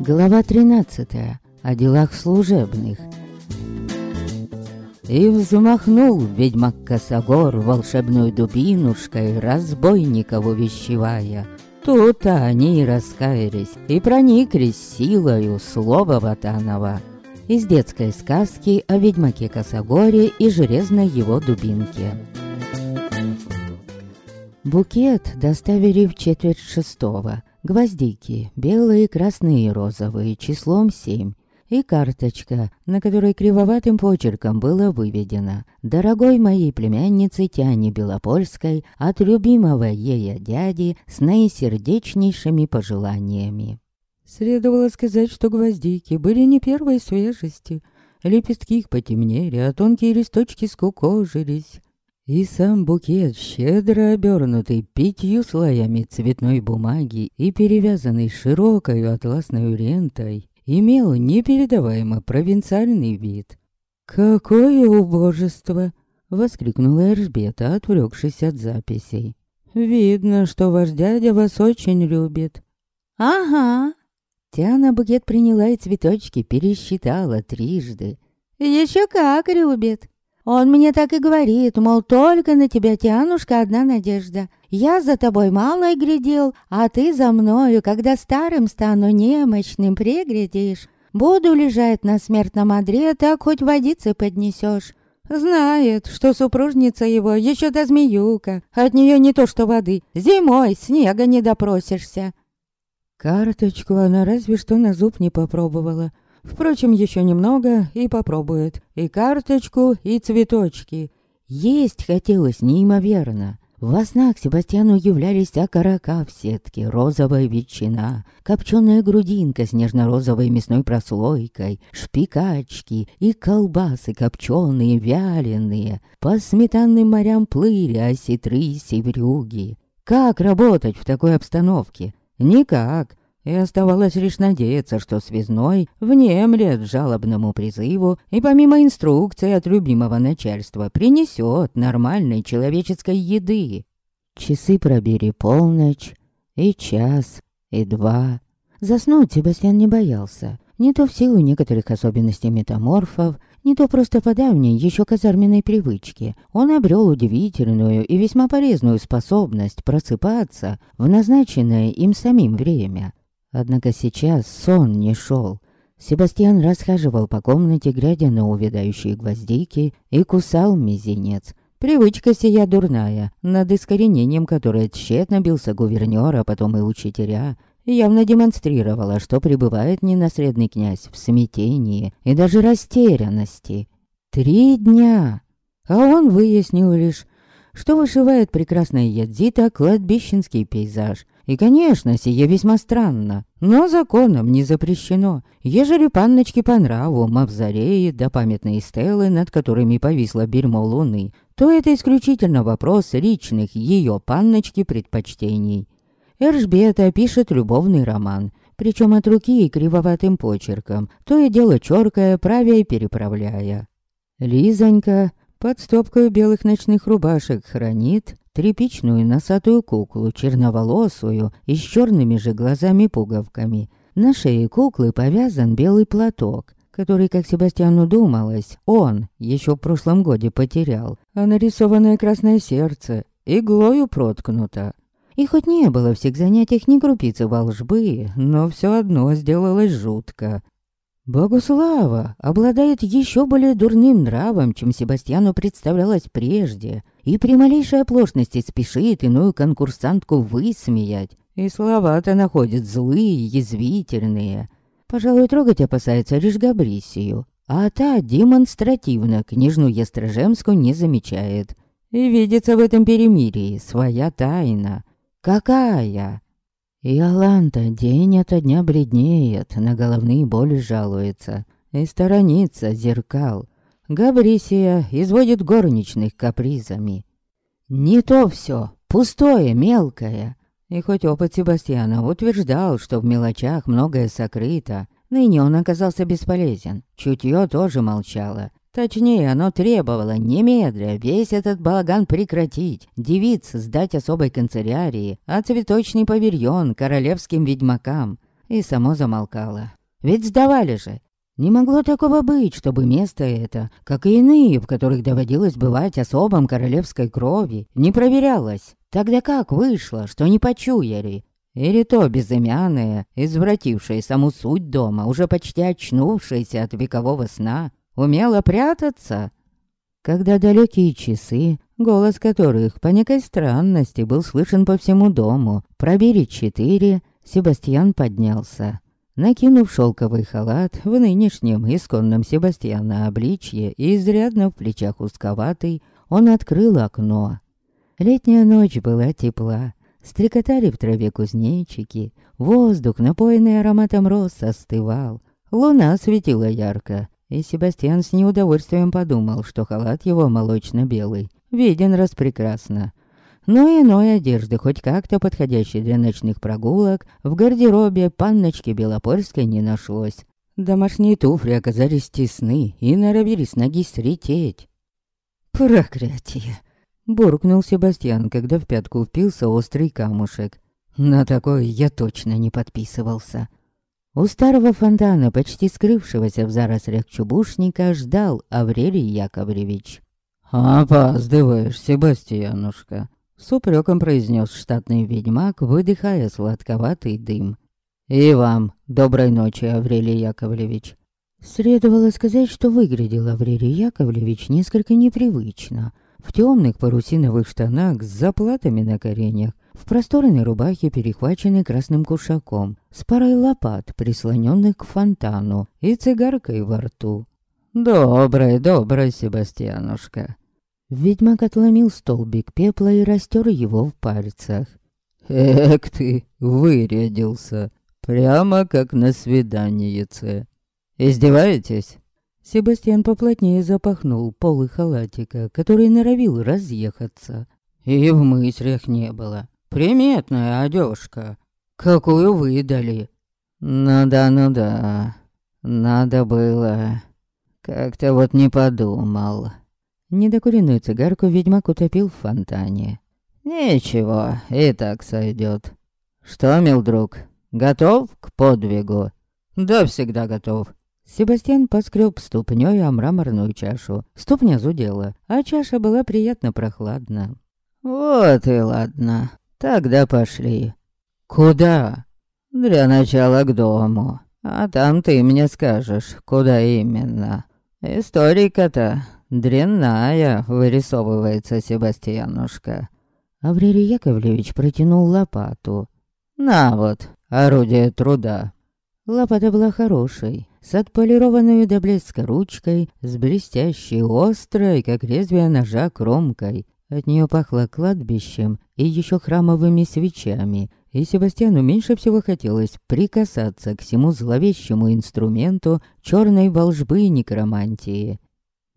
Глава 13. О делах служебных. И взмахнул ведьмак Косогор волшебную дубинушкой, разбойников увещевая. Тут они и раскаялись, и прониклись силою слова Ватанова. Из детской сказки о ведьмаке Косогоре и железной его дубинке. Букет доставили в четверть шестого. Гвоздики, белые, красные и розовые, числом семь. И карточка, на которой кривоватым почерком было выведено «Дорогой моей племяннице Тяне Белопольской от любимого ея дяди с наисердечнейшими пожеланиями». Следовало сказать, что гвоздики были не первой свежести. Лепестки их потемнели, а тонкие листочки скукожились. И сам букет, щедро обернутый пятью слоями цветной бумаги и перевязанный широкой атласной лентой, имел непередаваемо провинциальный вид. «Какое убожество!» — воскликнула Эржбета, отвлекшись от записей. «Видно, что ваш дядя вас очень любит». «Ага». Тяна букет приняла и цветочки пересчитала трижды. «Еще как любит!» Он мне так и говорит, мол, только на тебя, Тянушка, одна надежда. Я за тобой малой глядел, а ты за мною, когда старым стану немощным, приглядишь. Буду лежать на смертном одре, так хоть водицы поднесешь. Знает, что супружница его еще до змеюка. От нее не то что воды. Зимой снега не допросишься. Карточку она разве что на зуб не попробовала. Впрочем, еще немного и попробует. И карточку, и цветочки. Есть хотелось неимоверно. Во снах Себастьяну являлись окорока в сетке, розовая ветчина, копченая грудинка с нежно-розовой мясной прослойкой, шпикачки и колбасы копченые, вяленые. По сметанным морям плыли осетры и севрюги. Как работать в такой обстановке? Никак и оставалось лишь надеяться, что связной внемлет жалобному призыву и помимо инструкции от любимого начальства принесет нормальной человеческой еды. Часы пробили полночь, и час, и два. Заснуть Себастьян не боялся. Не то в силу некоторых особенностей метаморфов, не то просто по давней, еще казарменной привычке. Он обрел удивительную и весьма полезную способность просыпаться в назначенное им самим время. Однако сейчас сон не шел. Себастьян расхаживал по комнате, глядя на увядающие гвоздики, и кусал мизинец. Привычка сия дурная, над искоренением которой тщетно бился гувернёр, а потом и учителя, явно демонстрировала, что пребывает ненаследный князь в смятении и даже растерянности. Три дня! А он выяснил лишь, что вышивает прекрасная Ядзита кладбищенский пейзаж, и, конечно, сие весьма странно, но законом не запрещено. Ежели панночке по нраву мавзореи да памятные стелы, над которыми повисло бельмо луны, то это исключительно вопрос личных ее панночки предпочтений. Эржбета пишет любовный роман, причем от руки и кривоватым почерком, то и дело чёркая, правя и переправляя. Лизонька под стопкой белых ночных рубашек хранит тряпичную носатую куклу, черноволосую и с черными же глазами-пуговками. На шее куклы повязан белый платок, который, как Себастьяну думалось, он еще в прошлом годе потерял, а нарисованное красное сердце иглою проткнуто. И хоть не было в всех занятиях ни крупицы волжбы, но все одно сделалось жутко. Богуслава обладает еще более дурным нравом, чем Себастьяну представлялось прежде, и при малейшей оплошности спешит иную конкурсантку высмеять, и слова-то находит злые, язвительные. Пожалуй, трогать опасается лишь Габрисию, а та демонстративно княжну Ястрожемскую не замечает. И видится в этом перемирии своя тайна. Какая? И Аланта день ото дня бреднеет, на головные боли жалуется и сторонится зеркал. Габрисия изводит горничных капризами. Не то все, пустое, мелкое. И хоть опыт Себастьяна утверждал, что в мелочах многое сокрыто, ныне он оказался бесполезен. Чутье тоже молчало. Точнее, оно требовало немедля весь этот балаган прекратить, девиц сдать особой канцелярии, а цветочный павильон королевским ведьмакам. И само замолкало. Ведь сдавали же. Не могло такого быть, чтобы место это, как и иные, в которых доводилось бывать особам королевской крови, не проверялось. Тогда как вышло, что не почуяли? Или то безымянное, извратившее саму суть дома, уже почти очнувшееся от векового сна, умела прятаться. Когда далекие часы, голос которых по некой странности был слышен по всему дому, пробили четыре, Себастьян поднялся. Накинув шелковый халат в нынешнем исконном Себастьяна обличье и изрядно в плечах узковатый, он открыл окно. Летняя ночь была тепла, стрекотали в траве кузнечики, воздух, напоенный ароматом роз, остывал. Луна светила ярко, и Себастьян с неудовольствием подумал, что халат его молочно-белый виден распрекрасно. Но иной одежды, хоть как-то подходящей для ночных прогулок, в гардеробе панночки Белопольской не нашлось. Домашние туфли оказались тесны и норовили с ноги срететь. «Проклятие!» — буркнул Себастьян, когда в пятку впился острый камушек. «На такое я точно не подписывался». У старого фонтана, почти скрывшегося в зарослях чубушника, ждал Аврелий Яковлевич. «Опаздываешь, Себастьянушка», — с упреком произнес штатный ведьмак, выдыхая сладковатый дым. «И вам доброй ночи, Аврелий Яковлевич». Следовало сказать, что выглядел Аврелий Яковлевич несколько непривычно. В темных парусиновых штанах с заплатами на коренях, в просторной рубахе, перехваченной красным кушаком, с парой лопат, прислоненных к фонтану, и цигаркой во рту. «Добрый, добрый, Себастьянушка!» Ведьмак отломил столбик пепла и растер его в пальцах. «Эк ты, вырядился! Прямо как на свиданиеце! Издеваетесь?» Себастьян поплотнее запахнул полы халатика, который норовил разъехаться. И в мыслях не было. Приметная одежка. Какую выдали. Ну да, ну да. Надо было. Как-то вот не подумал. Недокуренную цигарку ведьмак утопил в фонтане. Ничего, и так сойдет. Что, мил друг, готов к подвигу? Да, всегда готов. Себастьян поскреб ступнёй о мраморную чашу. Ступня зудела, а чаша была приятно прохладна. «Вот и ладно. Тогда пошли. Куда? Для начала к дому. А там ты мне скажешь, куда именно. Историка-то дрянная вырисовывается, Себастьянушка. Аврелий Яковлевич протянул лопату. На вот, орудие труда. Лопата была хорошей, с отполированной до блеска ручкой, с блестящей, острой, как лезвие ножа, кромкой. От нее пахло кладбищем и еще храмовыми свечами, и Себастьяну меньше всего хотелось прикасаться к всему зловещему инструменту черной волжбы и некромантии.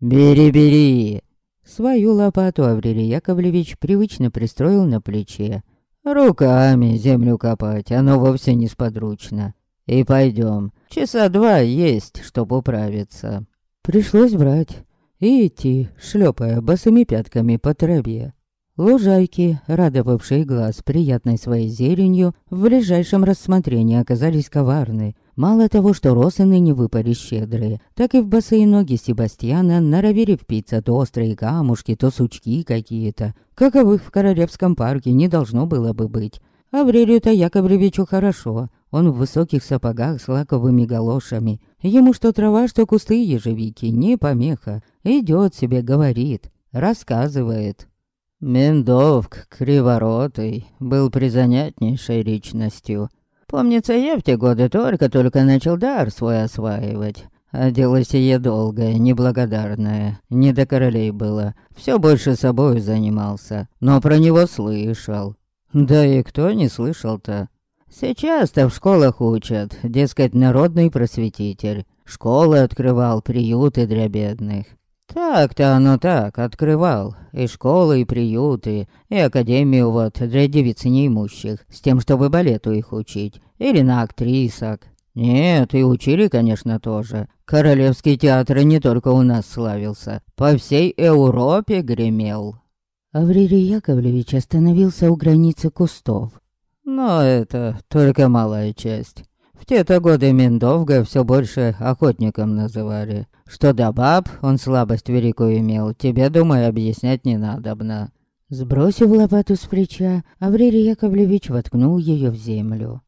«Бери, бери!» Свою лопату Аврелий Яковлевич привычно пристроил на плече. «Руками землю копать, оно вовсе не сподручно. И пойдем, часа два есть, чтоб управиться». Пришлось брать и идти, шлепая босыми пятками по траве. Лужайки, радовавшие глаз приятной своей зеленью, в ближайшем рассмотрении оказались коварны. Мало того, что росы ныне выпали щедрые, так и в босые ноги Себастьяна норовили впиться то острые камушки, то сучки какие-то. Каковых в Королевском парке не должно было бы быть. Аврелию-то Яковлевичу хорошо. Он в высоких сапогах с лаковыми галошами. Ему что трава, что кусты ежевики, не помеха. Идет себе, говорит, рассказывает. Мендовк, криворотый, был призанятнейшей личностью. Помнится, я в те годы только-только начал дар свой осваивать. А дело сие долгое, неблагодарное, не до королей было. Все больше собой занимался, но про него слышал. Да и кто не слышал-то? Сейчас-то в школах учат, дескать, народный просветитель. Школы открывал, приюты для бедных. Так-то оно так, открывал. И школы, и приюты, и академию вот для девиц неимущих, с тем, чтобы балету их учить. Или на актрисок. Нет, и учили, конечно, тоже. Королевский театр не только у нас славился, по всей Европе гремел. Аврелий Яковлевич остановился у границы кустов. Но это только малая часть. В те-то годы Миндовга все больше охотником называли. Что до баб, он слабость великую имел, тебе, думаю, объяснять не надобно. Сбросив лопату с плеча, Аврелий Яковлевич воткнул ее в землю.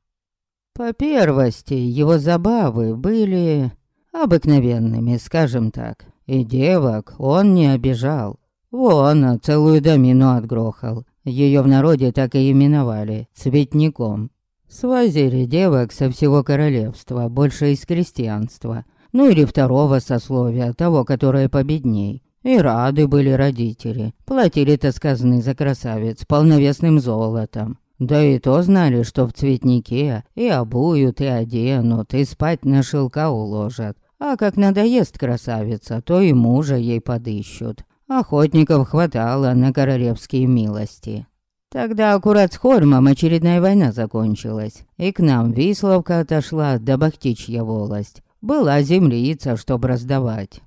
По первости, его забавы были обыкновенными, скажем так. И девок он не обижал. Вон, целую домину отгрохал. Ее в народе так и именовали – цветником. Свозили девок со всего королевства, больше из крестьянства. Ну или второго сословия, того, которое победней. И рады были родители. Платили-то за красавец полновесным золотом. Да и то знали, что в цветнике и обуют, и оденут, и спать на шелка уложат. А как надоест красавица, то и мужа ей подыщут. Охотников хватало на королевские милости. Тогда аккурат с Хормом очередная война закончилась, и к нам Висловка отошла до Бахтичья волость. Была землица, чтоб раздавать.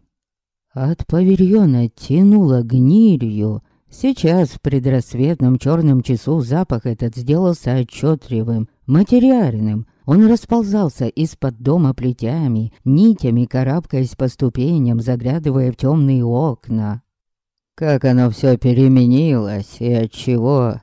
От павильона тянуло гнилью, Сейчас, в предрассветном черном часу, запах этот сделался отчетливым, материальным. Он расползался из-под дома плетями, нитями карабкаясь по ступеням, заглядывая в темные окна. Как оно все переменилось и от чего?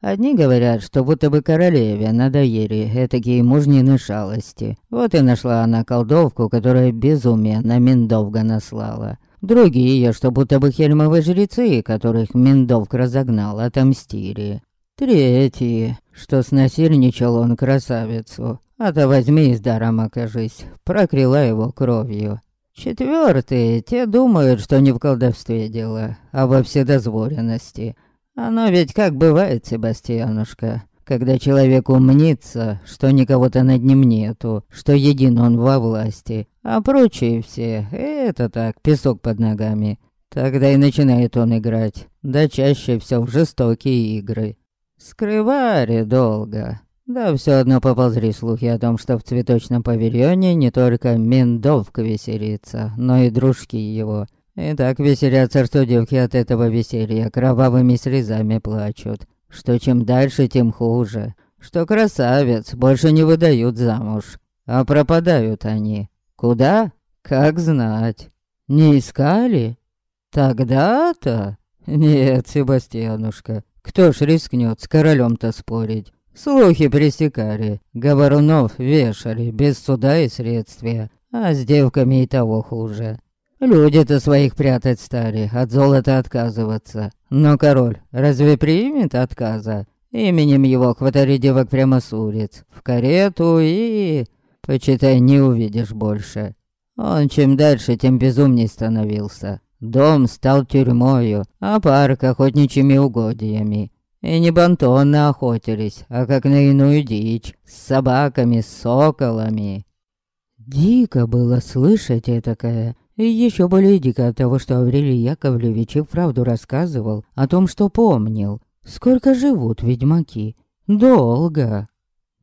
Одни говорят, что будто бы королеве надоели этакие мужнины шалости. Вот и нашла она колдовку, которая безумие на Миндовга наслала. Другие, что будто бы хельмовые жрецы, которых Миндовк разогнал, отомстили. Третьи, что снасильничал он красавицу. А то возьми и с даром окажись, прокрила его кровью. Четвертые, те думают, что не в колдовстве дело, а во вседозволенности. Оно ведь как бывает, Себастьянушка, когда человек умнится, что никого-то над ним нету, что един он во власти, а прочие все — это так, песок под ногами. Тогда и начинает он играть, да чаще все в жестокие игры. Скрывали долго. Да все одно поползли слухи о том, что в цветочном павильоне не только Мендовка веселится, но и дружки его. И так веселятся, что девки от этого веселья кровавыми слезами плачут. Что чем дальше, тем хуже. Что красавец больше не выдают замуж, а пропадают они. Куда? Как знать. Не искали? Тогда-то? Нет, Себастьянушка, кто ж рискнет с королем-то спорить? Слухи пресекали, говорунов вешали, без суда и следствия, а с девками и того хуже. Люди-то своих прятать стали, от золота отказываться. Но король разве примет отказа? Именем его хватали прямо с улиц, в карету и... Почитай, не увидишь больше. Он чем дальше, тем безумней становился. Дом стал тюрьмою, а парк охотничьими угодьями. И не бантонно охотились, а как на иную дичь, с собаками, с соколами. Дико было слышать этакое, и еще более дико от того, что Аврелий Яковлевич и вправду рассказывал о том, что помнил. Сколько живут ведьмаки? Долго.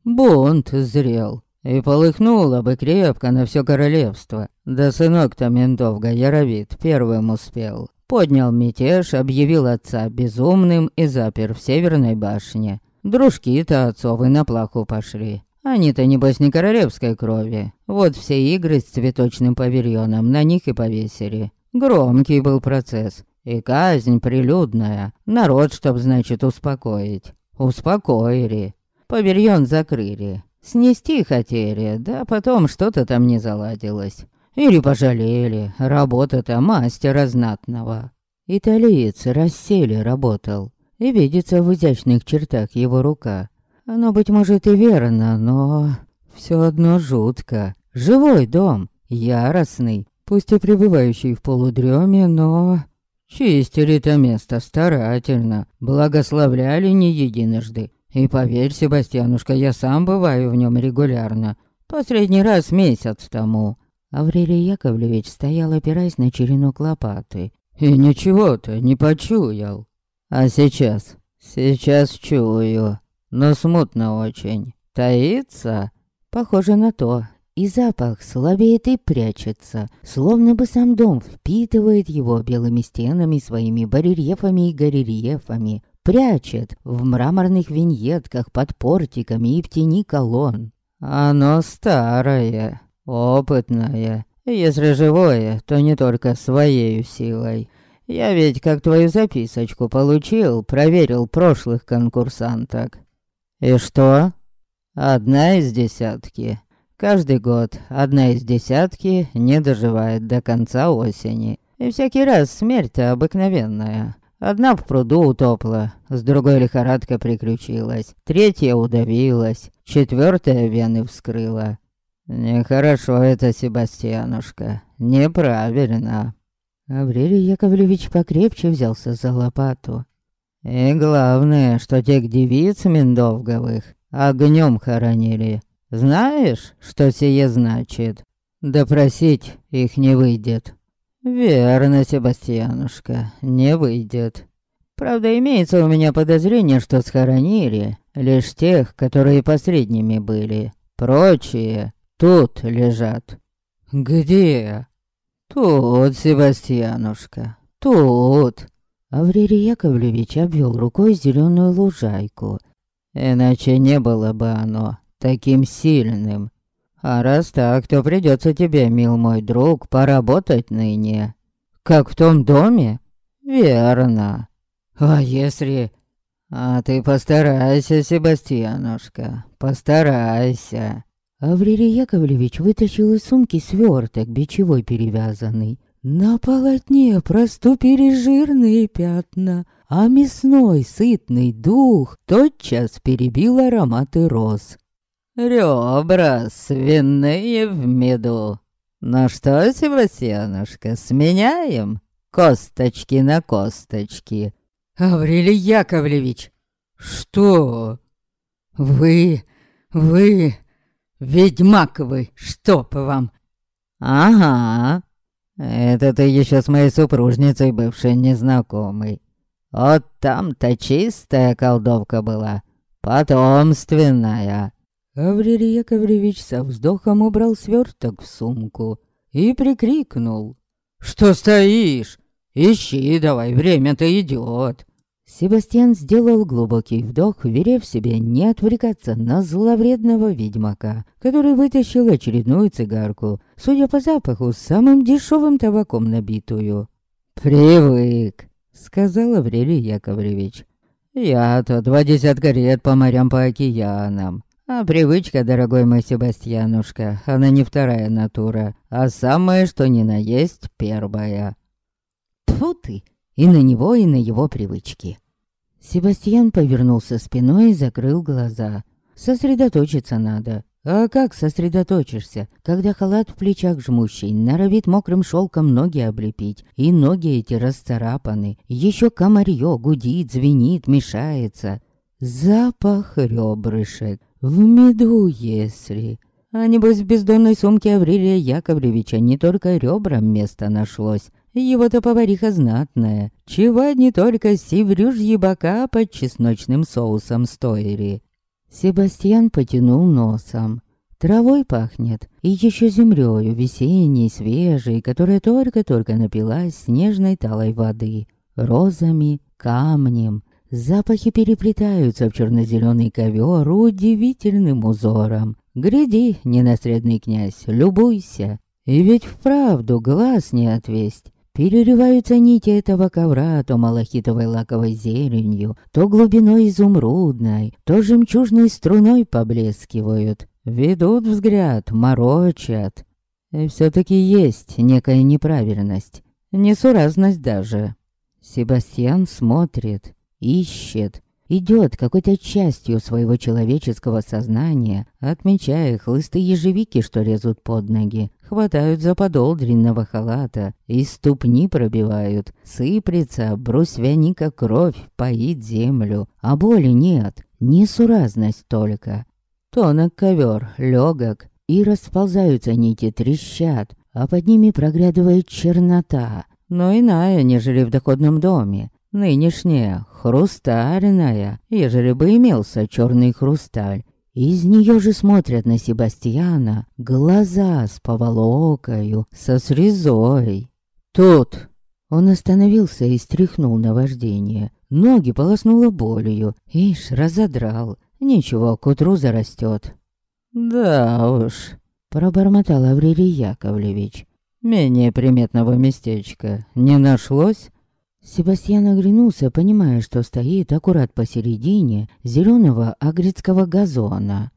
Бунт зрел. И полыхнуло бы крепко на все королевство. Да сынок-то Мендовга Яровит первым успел. Поднял мятеж, объявил отца безумным и запер в северной башне. Дружки-то отцовы на плаху пошли. Они-то, небось, не королевской крови. Вот все игры с цветочным павильоном на них и повесили. Громкий был процесс. И казнь прилюдная. Народ, чтоб, значит, успокоить. Успокоили. Павильон закрыли. Снести хотели, да потом что-то там не заладилось. Или пожалели, работа-то мастера знатного. Италиец рассели работал, и видится в изящных чертах его рука. Оно, быть может, и верно, но... все одно жутко. Живой дом, яростный, пусть и пребывающий в полудреме, но... Чистили это место старательно, благословляли не единожды, и поверь, Себастьянушка, я сам бываю в нем регулярно. Последний раз месяц тому. Аврелий Яковлевич стоял, опираясь на черенок лопаты. И ничего-то не почуял. А сейчас? Сейчас чую. Но смутно очень. Таится? Похоже на то. и запах слабеет и прячется, словно бы сам дом впитывает его белыми стенами, своими барельефами и горельефами, прячет в мраморных виньетках под портиками и в тени колонн. Оно старое, опытное, если живое, то не только своей силой. Я ведь как твою записочку получил, проверил прошлых конкурсанток. И что? Одна из десятки. Каждый год одна из десятки не доживает до конца осени. И всякий раз смерть обыкновенная. Одна в пруду утопла, с другой лихорадка приключилась, третья удавилась, четвертая вены вскрыла. Нехорошо это, Себастьянушка, неправильно. Аврелий Яковлевич покрепче взялся за лопату. И главное, что тех девиц Миндовговых огнем хоронили. Знаешь, что сие значит? Допросить их не выйдет. Верно, Себастьянушка, не выйдет. Правда, имеется у меня подозрение, что схоронили лишь тех, которые посредними были. Прочие тут лежат. Где? Тут, Себастьянушка, тут. Аврелий Яковлевич обвел рукой зеленую лужайку. Иначе не было бы оно таким сильным. А раз так, то придется тебе, мил мой друг, поработать ныне. Как в том доме? Верно. А если... А ты постарайся, Себастьянушка, постарайся. Аврелий Яковлевич вытащил из сумки сверток, бичевой перевязанный. На полотне проступили жирные пятна, а мясной сытный дух тотчас перебил ароматы роз. Ребра свиные в меду. Ну что, Себастьянушка, сменяем? Косточки на косточки. Аврелий Яковлевич, что? Вы, вы, ведьмак вы, чтоб вам? Ага, это ты еще с моей супружницей бывшей незнакомый. Вот там-то чистая колдовка была, потомственная. Аврелий Яковлевич со вздохом убрал сверток в сумку и прикрикнул. «Что стоишь? Ищи давай, время-то идет!» Себастьян сделал глубокий вдох, верев себе не отвлекаться на зловредного ведьмака, который вытащил очередную цигарку, судя по запаху, самым дешевым табаком набитую. «Привык», — сказал Аврелий Яковлевич. «Я-то два десятка лет по морям, по океанам. А привычка, дорогой мой Себастьянушка, она не вторая натура, а самое, что ни на есть, первая. Тьфу ты, и на него, и на его привычки. Себастьян повернулся спиной и закрыл глаза. Сосредоточиться надо. А как сосредоточишься, когда халат в плечах жмущий, норовит мокрым шелком ноги облепить, и ноги эти расцарапаны, еще комарье гудит, звенит, мешается. Запах ребрышек, в меду, если... А небось в бездонной сумке Аврелия Яковлевича не только ребрам место нашлось. Его-то повариха знатная. Чего не только севрюжьи бока под чесночным соусом стоили. Себастьян потянул носом. Травой пахнет, и еще землею весенней, свежей, которая только-только напилась снежной талой воды, розами, камнем, Запахи переплетаются в черно-зеленый ковер удивительным узором. Гряди, ненаследный князь, любуйся. И ведь вправду глаз не отвесть. Перерываются нити этого ковра то малахитовой лаковой зеленью, то глубиной изумрудной, то жемчужной струной поблескивают. Ведут взгляд, морочат. И все-таки есть некая неправильность, несуразность даже. Себастьян смотрит, ищет, идет какой-то частью своего человеческого сознания, отмечая хлысты ежевики, что лезут под ноги, хватают за подол длинного халата и ступни пробивают, сыплется, брусвяника кровь, поит землю, а боли нет, несуразность только. Тонок ковер, легок, и расползаются нити, трещат, а под ними проглядывает чернота, но иная, нежели в доходном доме. Нынешняя, хрустальная, ежели бы имелся черный хрусталь, Из нее же смотрят на Себастьяна глаза с поволокою, со срезой. «Тут!» Он остановился и стряхнул на вождение. Ноги полоснуло болью. Ишь, разодрал. Ничего, к утру зарастет. «Да уж», — пробормотал Аврелий Яковлевич. «Менее приметного местечка не нашлось?» Себастьян оглянулся, понимая, что стоит аккурат посередине зеленого агрецкого газона.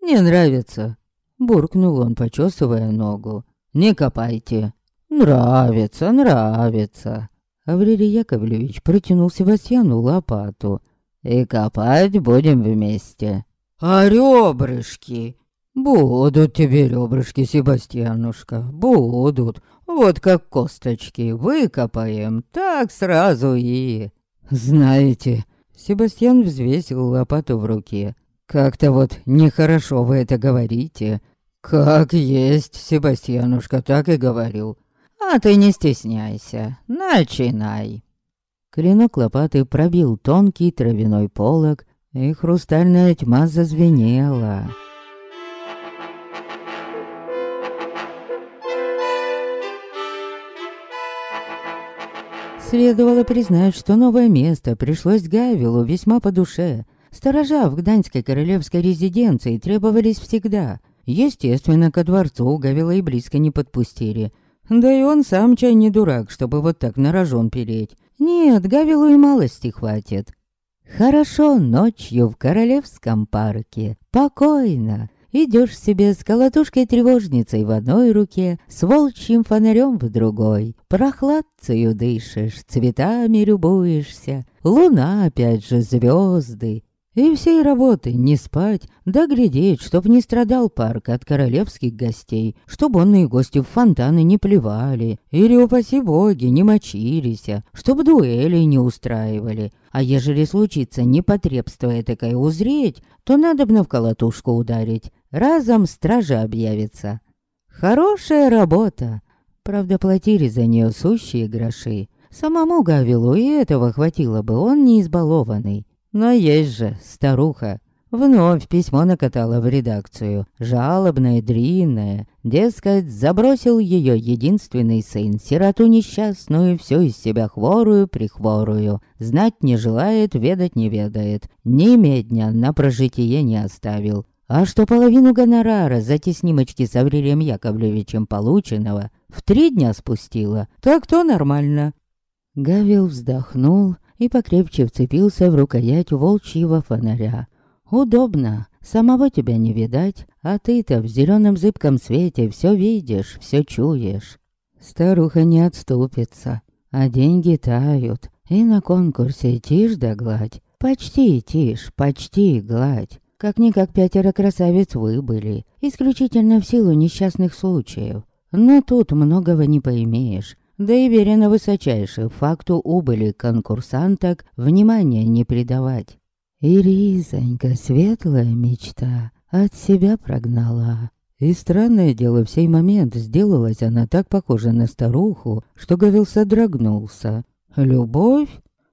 «Не нравится», — буркнул он, почесывая ногу. «Не копайте». «Нравится, нравится». Аврелий Яковлевич протянул Себастьяну лопату. «И копать будем вместе». «А ребрышки?» «Будут тебе ребрышки, Себастьянушка, будут. Вот как косточки выкопаем, так сразу и...» «Знаете...» Себастьян взвесил лопату в руке. «Как-то вот нехорошо вы это говорите». «Как есть, Себастьянушка, так и говорю. А ты не стесняйся, начинай». Клинок лопаты пробил тонкий травяной полог, и хрустальная тьма зазвенела. Следовало признать, что новое место пришлось Гавилу весьма по душе. Сторожа в Гданьской королевской резиденции требовались всегда. Естественно, ко дворцу Гавила и близко не подпустили. Да и он сам чай не дурак, чтобы вот так на рожон переть. Нет, Гавилу и малости хватит. Хорошо ночью в королевском парке. Покойно. Идешь себе с колотушкой-тревожницей в одной руке, с волчьим фонарем в другой. Прохладцею дышишь, цветами любуешься. Луна, опять же, звезды. И всей работы не спать, да глядеть, чтоб не страдал парк от королевских гостей, чтоб онные гости в фонтаны не плевали, или, упаси боги, не мочились, чтоб дуэли не устраивали. А ежели случится непотребство такое узреть, то надо бы в колотушку ударить, разом стража объявится. Хорошая работа. Правда, платили за нее сущие гроши. Самому Гавилу и этого хватило бы, он не избалованный. Но есть же старуха. Вновь письмо накатала в редакцию, жалобное, длинное. Дескать, забросил ее единственный сын, сироту несчастную, все из себя хворую, прихворую. Знать не желает, ведать не ведает. Ни медня на прожитие не оставил. А что половину гонорара за те снимочки с Аврелием Яковлевичем полученного в три дня спустила, так то нормально. Гавил вздохнул и покрепче вцепился в рукоять волчьего фонаря. Удобно, самого тебя не видать, а ты-то в зеленом зыбком свете все видишь, все чуешь. Старуха не отступится, а деньги тают, и на конкурсе тишь да гладь. Почти тишь, почти гладь. Как-никак пятеро красавиц вы были, исключительно в силу несчастных случаев. Но тут многого не поимеешь, да и верено высочайше факту убыли конкурсанток внимания не придавать. И светлая мечта, от себя прогнала. И странное дело, в сей момент сделалась она так похожа на старуху, что Гавил содрогнулся. Любовь?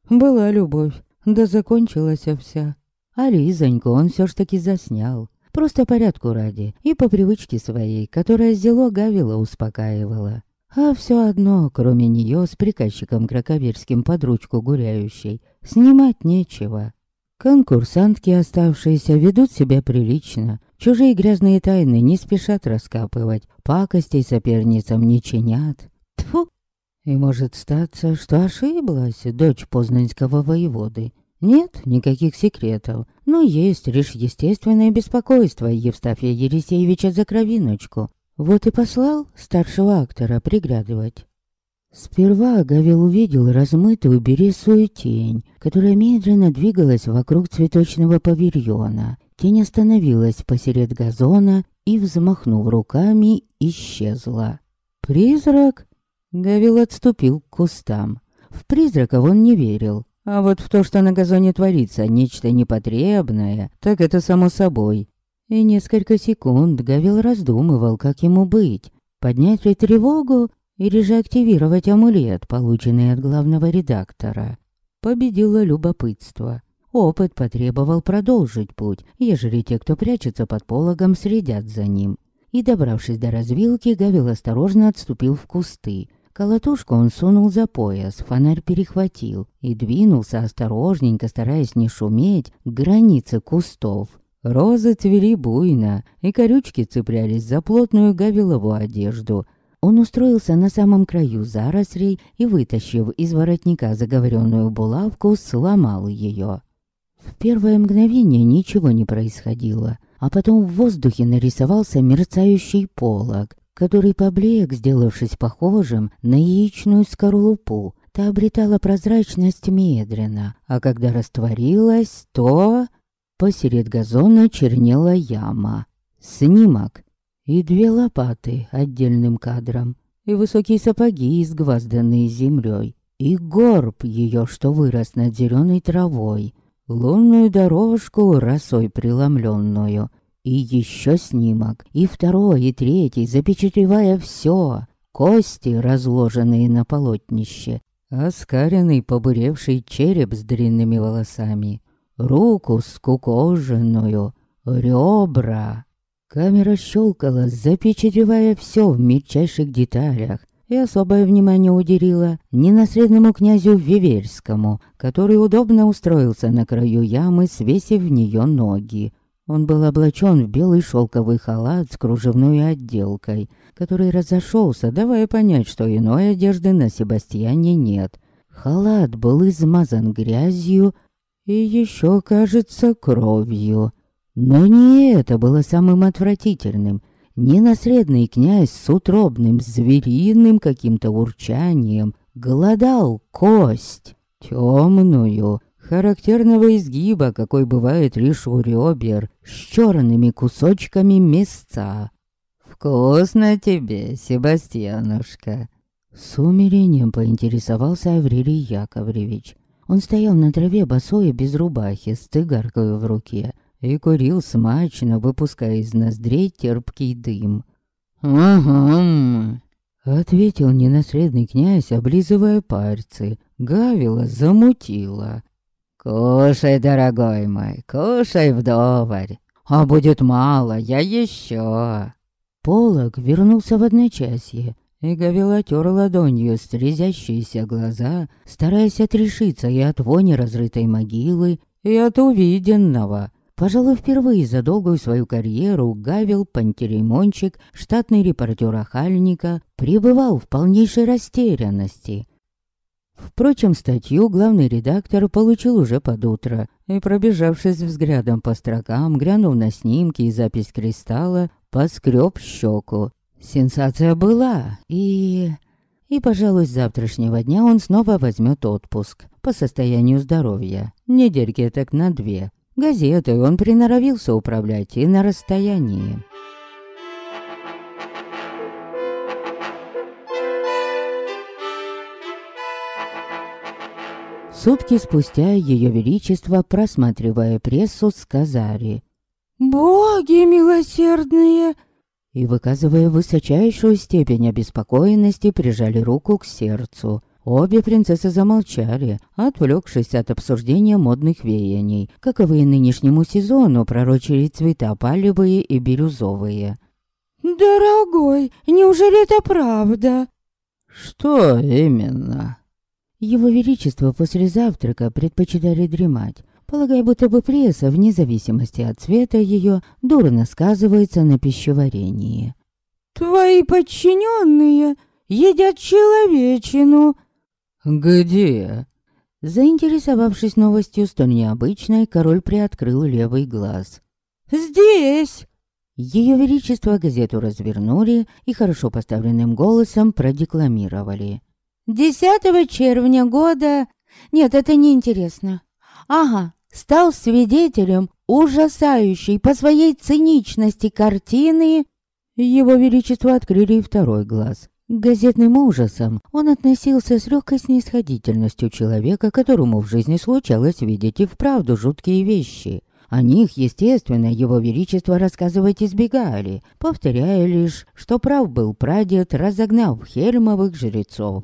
Была любовь, да закончилась вся. А Лизоньку он все ж таки заснял. Просто порядку ради и по привычке своей, которая зело Гавила успокаивала. А все одно, кроме нее, с приказчиком Краковерским под ручку гуляющей, снимать нечего. Конкурсантки, оставшиеся, ведут себя прилично. Чужие грязные тайны не спешат раскапывать, пакостей соперницам не чинят. Тьфу! И может статься, что ошиблась дочь познанского воеводы, нет никаких секретов, но есть лишь естественное беспокойство Евстафия Ересеевича за кровиночку. Вот и послал старшего актора приглядывать. Сперва Гавил увидел размытую бересую тень, которая медленно двигалась вокруг цветочного павильона. Тень остановилась посеред газона и, взмахнув руками, исчезла. «Призрак?» Гавил отступил к кустам. В призраков он не верил, а вот в то, что на газоне творится нечто непотребное, так это само собой. И несколько секунд Гавил раздумывал, как ему быть. Поднять ли тревогу или же активировать амулет, полученный от главного редактора. Победило любопытство. Опыт потребовал продолжить путь, ежели те, кто прячется под пологом, следят за ним. И, добравшись до развилки, Гавил осторожно отступил в кусты. Колотушку он сунул за пояс, фонарь перехватил и двинулся осторожненько, стараясь не шуметь, к границе кустов. Розы цвели буйно, и корючки цеплялись за плотную гавилову одежду. Он устроился на самом краю зарослей и, вытащив из воротника заговоренную булавку, сломал ее. В первое мгновение ничего не происходило, а потом в воздухе нарисовался мерцающий полог, который поблек, сделавшись похожим на яичную скорлупу. Та обретала прозрачность медленно, а когда растворилась, то... Посеред газона чернела яма. Снимок. И две лопаты отдельным кадром. И высокие сапоги, изгвазданные землей. И горб ее, что вырос над зеленой травой. Лунную дорожку росой преломленную. И еще снимок. И второй, и третий, запечатлевая все. Кости, разложенные на полотнище. Оскаренный побуревший череп с длинными волосами руку скукоженную, ребра. Камера щелкала, запечатлевая все в мельчайших деталях, и особое внимание уделила ненаследному князю Виверскому, который удобно устроился на краю ямы, свесив в нее ноги. Он был облачен в белый шелковый халат с кружевной отделкой, который разошелся, давая понять, что иной одежды на Себастьяне нет. Халат был измазан грязью, и еще, кажется, кровью. Но не это было самым отвратительным. Ненаследный князь с утробным, звериным каким-то урчанием голодал кость, темную, характерного изгиба, какой бывает лишь у ребер, с черными кусочками мясца. «Вкусно тебе, Себастьянушка!» С умерением поинтересовался Аврелий Яковлевич. Он стоял на траве босой и без рубахи, с цигаркой в руке, и курил смачно, выпуская из ноздрей терпкий дым. «Ага», — ответил ненаследный князь, облизывая пальцы. Гавила замутила. «Кушай, дорогой мой, кушай вдоварь, а будет мало, я еще». Полок вернулся в одночасье, и Гавил отер ладонью слезящиеся глаза, стараясь отрешиться и от вони разрытой могилы, и от увиденного. Пожалуй, впервые за долгую свою карьеру Гавил Пантереймончик, штатный репортер Ахальника, пребывал в полнейшей растерянности. Впрочем, статью главный редактор получил уже под утро, и, пробежавшись взглядом по строкам, глянув на снимки и запись кристалла, поскреб щеку. Сенсация была, и... И, пожалуй, с завтрашнего дня он снова возьмет отпуск по состоянию здоровья. Недельки так на две. Газетой он приноровился управлять и на расстоянии. Сутки спустя Ее Величество, просматривая прессу, сказали «Боги милосердные!» И, выказывая высочайшую степень обеспокоенности, прижали руку к сердцу. Обе принцессы замолчали, отвлекшись от обсуждения модных веяний, каковые нынешнему сезону пророчили цвета палевые и бирюзовые. «Дорогой, неужели это правда?» «Что именно?» Его Величество после завтрака предпочитали дремать, полагая, будто бы пресса, вне зависимости от цвета ее, дурно сказывается на пищеварении. «Твои подчиненные едят человечину!» «Где?» Заинтересовавшись новостью столь необычной, король приоткрыл левый глаз. «Здесь!» Ее Величество газету развернули и хорошо поставленным голосом продекламировали. «10 червня года...» «Нет, это неинтересно. Ага, стал свидетелем ужасающей по своей циничности картины, его величество открыли второй глаз. К газетным ужасам он относился с легкой снисходительностью человека, которому в жизни случалось видеть и вправду жуткие вещи. О них, естественно, его величество рассказывать избегали, повторяя лишь, что прав был прадед, разогнав хельмовых жрецов.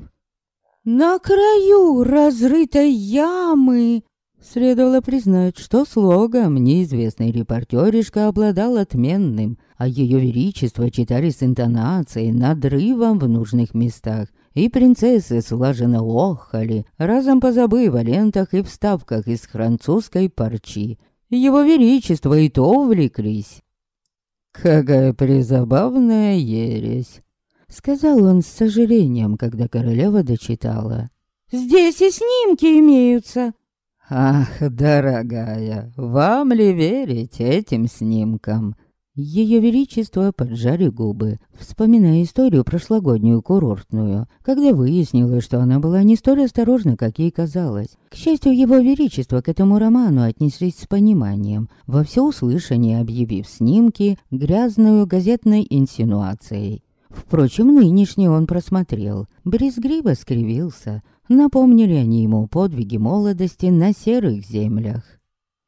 «На краю разрытой ямы Следовало признать, что слогом неизвестный репортеришка обладал отменным, а ее величество читали с интонацией, надрывом в нужных местах, и принцессы слаженно охали, разом позабыв о лентах и вставках из французской парчи. Его величество и то увлеклись. «Какая призабавная ересь!» Сказал он с сожалением, когда королева дочитала. «Здесь и снимки имеются!» «Ах, дорогая, вам ли верить этим снимкам?» Ее Величество поджали губы, вспоминая историю прошлогоднюю курортную, когда выяснилось, что она была не столь осторожна, как ей казалось. К счастью, Его Величество к этому роману отнеслись с пониманием, во всеуслышание объявив снимки грязную газетной инсинуацией. Впрочем, нынешний он просмотрел, брезгливо скривился, напомнили они ему подвиги молодости на серых землях.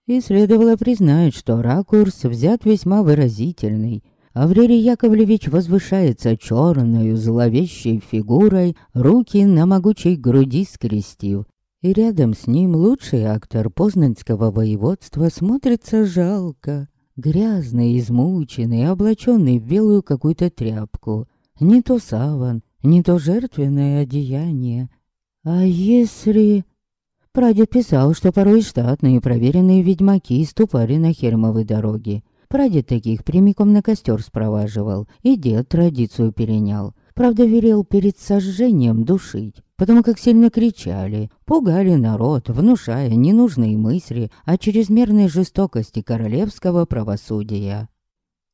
И следовало признать, что ракурс взят весьма выразительный. Аврелий Яковлевич возвышается черной, зловещей фигурой, руки на могучей груди скрестив. И рядом с ним лучший актор Познанского воеводства смотрится жалко. Грязный, измученный, облаченный в белую какую-то тряпку. Не то саван, не то жертвенное одеяние. А если... Прадед писал, что порой штатные проверенные ведьмаки ступали на хермовой дороге. Прадед таких прямиком на костер спроваживал, и дед традицию перенял. Правда, велел перед сожжением душить, потому как сильно кричали, пугали народ, внушая ненужные мысли о чрезмерной жестокости королевского правосудия.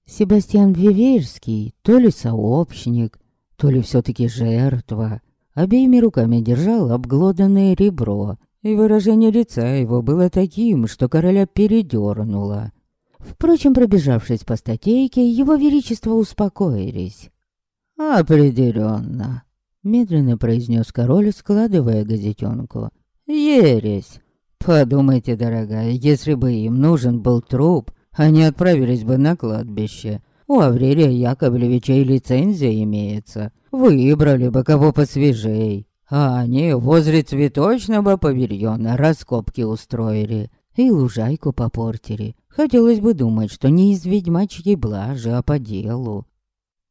Себастьян Вивельский то ли сообщник, то ли все таки жертва. Обеими руками держал обглоданное ребро, и выражение лица его было таким, что короля передернуло. Впрочем, пробежавшись по статейке, его величество успокоились. «Определенно», — медленно произнес король, складывая газетенку. «Ересь! Подумайте, дорогая, если бы им нужен был труп, они отправились бы на кладбище. У Аврелия Яковлевича и лицензия имеется. Выбрали бы кого посвежей. А они возле цветочного павильона раскопки устроили и лужайку попортили. Хотелось бы думать, что не из ведьмачьей блажи, а по делу.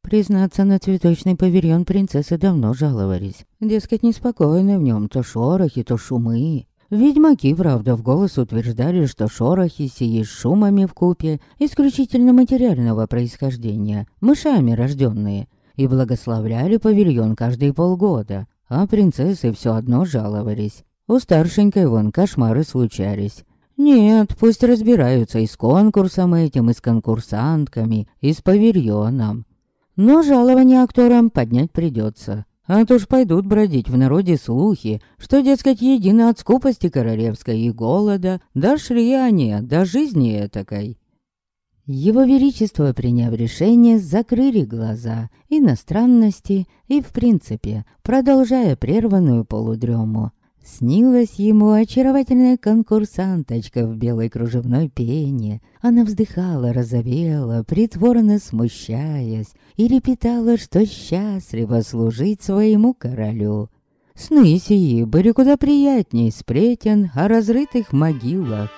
Признаться, на цветочный павильон принцессы давно жаловались. Дескать, неспокойно в нем то шорохи, то шумы. Ведьмаки, правда, в голос утверждали, что шорохи сии с шумами в купе исключительно материального происхождения, мышами рожденные, и благословляли павильон каждые полгода, а принцессы все одно жаловались. У старшенькой вон кошмары случались. Нет, пусть разбираются и с конкурсом этим, и с конкурсантками, и с павильоном. Но жалование акторам поднять придется. А то ж пойдут бродить в народе слухи, что, дескать, едино от скупости королевской и голода дошли они до жизни этакой. Его Величество, приняв решение, закрыли глаза и на странности, и в принципе, продолжая прерванную полудрему. Снилась ему очаровательная конкурсанточка в белой кружевной пене. Она вздыхала, розовела, притворно смущаясь, и лепетала, что счастливо служить своему королю. Сны сии были куда приятней сплетен о разрытых могилах.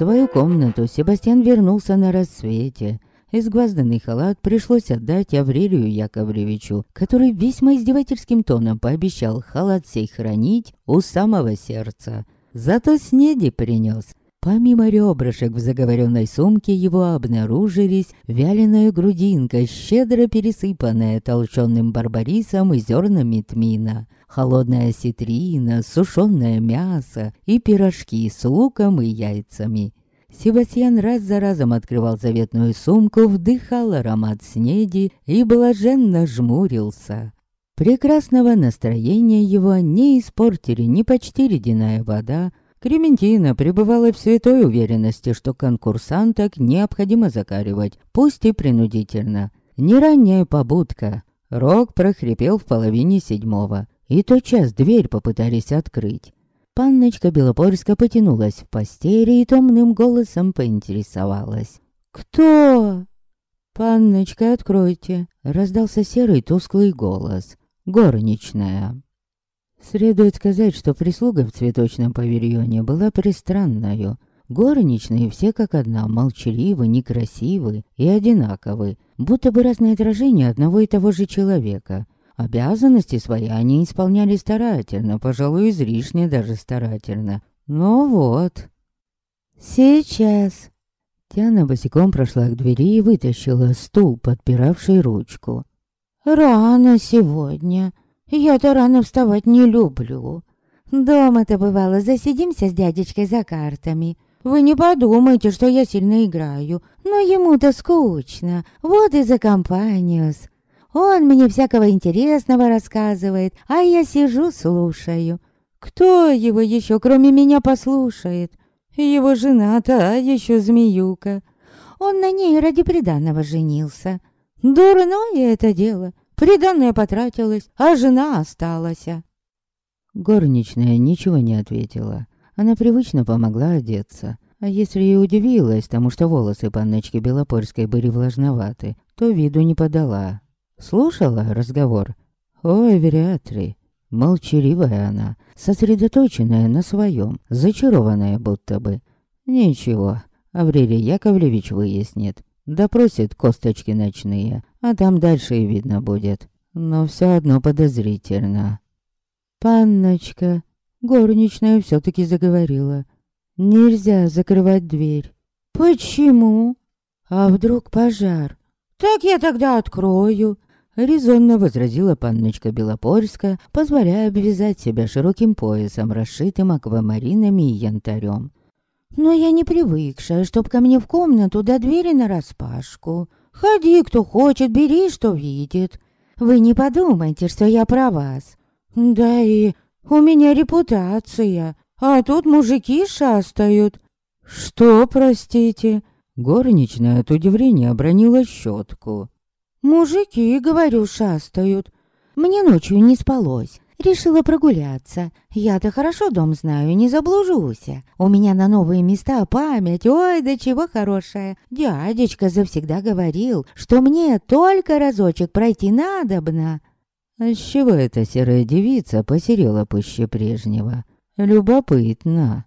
Свою комнату Себастьян вернулся на рассвете. Изгвазданный халат пришлось отдать Аврелию Яковлевичу, который весьма издевательским тоном пообещал халат сей хранить у самого сердца. Зато снеди принес. Помимо ребрышек в заговоренной сумке его обнаружились вяленая грудинка, щедро пересыпанная толченым барбарисом и зернами тмина, холодная осетрина, сушеное мясо и пирожки с луком и яйцами. Себастьян раз за разом открывал заветную сумку, вдыхал аромат снеди и блаженно жмурился. Прекрасного настроения его не испортили ни почти ледяная вода. Крементина пребывала в святой уверенности, что конкурсанток необходимо закаривать, пусть и принудительно. Не ранняя побудка. Рок прохрипел в половине седьмого, и тотчас дверь попытались открыть. Панночка Белопольска потянулась в постели и томным голосом поинтересовалась. «Кто?» «Панночка, откройте!» — раздался серый тусклый голос. «Горничная!» Следует сказать, что прислуга в цветочном павильоне была пристранною. Горничные все как одна, молчаливы, некрасивы и одинаковы, будто бы разные отражения одного и того же человека. Обязанности свои они исполняли старательно, пожалуй, излишне даже старательно. Но вот... «Сейчас!» Тяна босиком прошла к двери и вытащила стул, подпиравший ручку. «Рано сегодня. Я-то рано вставать не люблю. Дома-то бывало, засидимся с дядечкой за картами. Вы не подумайте, что я сильно играю, но ему-то скучно, вот и за компанию-с. Он мне всякого интересного рассказывает, а я сижу слушаю. Кто его еще, кроме меня, послушает? Его жена-то еще змеюка. Он на ней ради приданного женился. Дурное это дело. Приданное потратилось, а жена осталась. Горничная ничего не ответила. Она привычно помогла одеться. А если и удивилась тому, что волосы панночки Белопольской были влажноваты, то виду не подала. Слушала разговор? Ой, вряд ли. Молчаливая она, сосредоточенная на своем, зачарованная будто бы. Ничего, Аврелий Яковлевич выяснит. Допросит косточки ночные, а там дальше и видно будет. Но все одно подозрительно. «Панночка», горничная все таки заговорила. «Нельзя закрывать дверь». «Почему?» «А вдруг пожар?» «Так я тогда открою. Резонно возразила панночка Белопольска, позволяя обвязать себя широким поясом, расшитым аквамаринами и янтарем. «Но я не привыкшая, чтоб ко мне в комнату до двери нараспашку. Ходи, кто хочет, бери, что видит. Вы не подумайте, что я про вас. Да и у меня репутация, а тут мужики шастают». «Что, простите?» Горничная от удивления обронила щетку. Мужики, говорю, шастают. Мне ночью не спалось. Решила прогуляться. Я-то хорошо дом знаю, не заблужусь. У меня на новые места память, ой, да чего хорошая. Дядечка завсегда говорил, что мне только разочек пройти надобно. А с чего эта серая девица посерела пуще прежнего? Любопытно.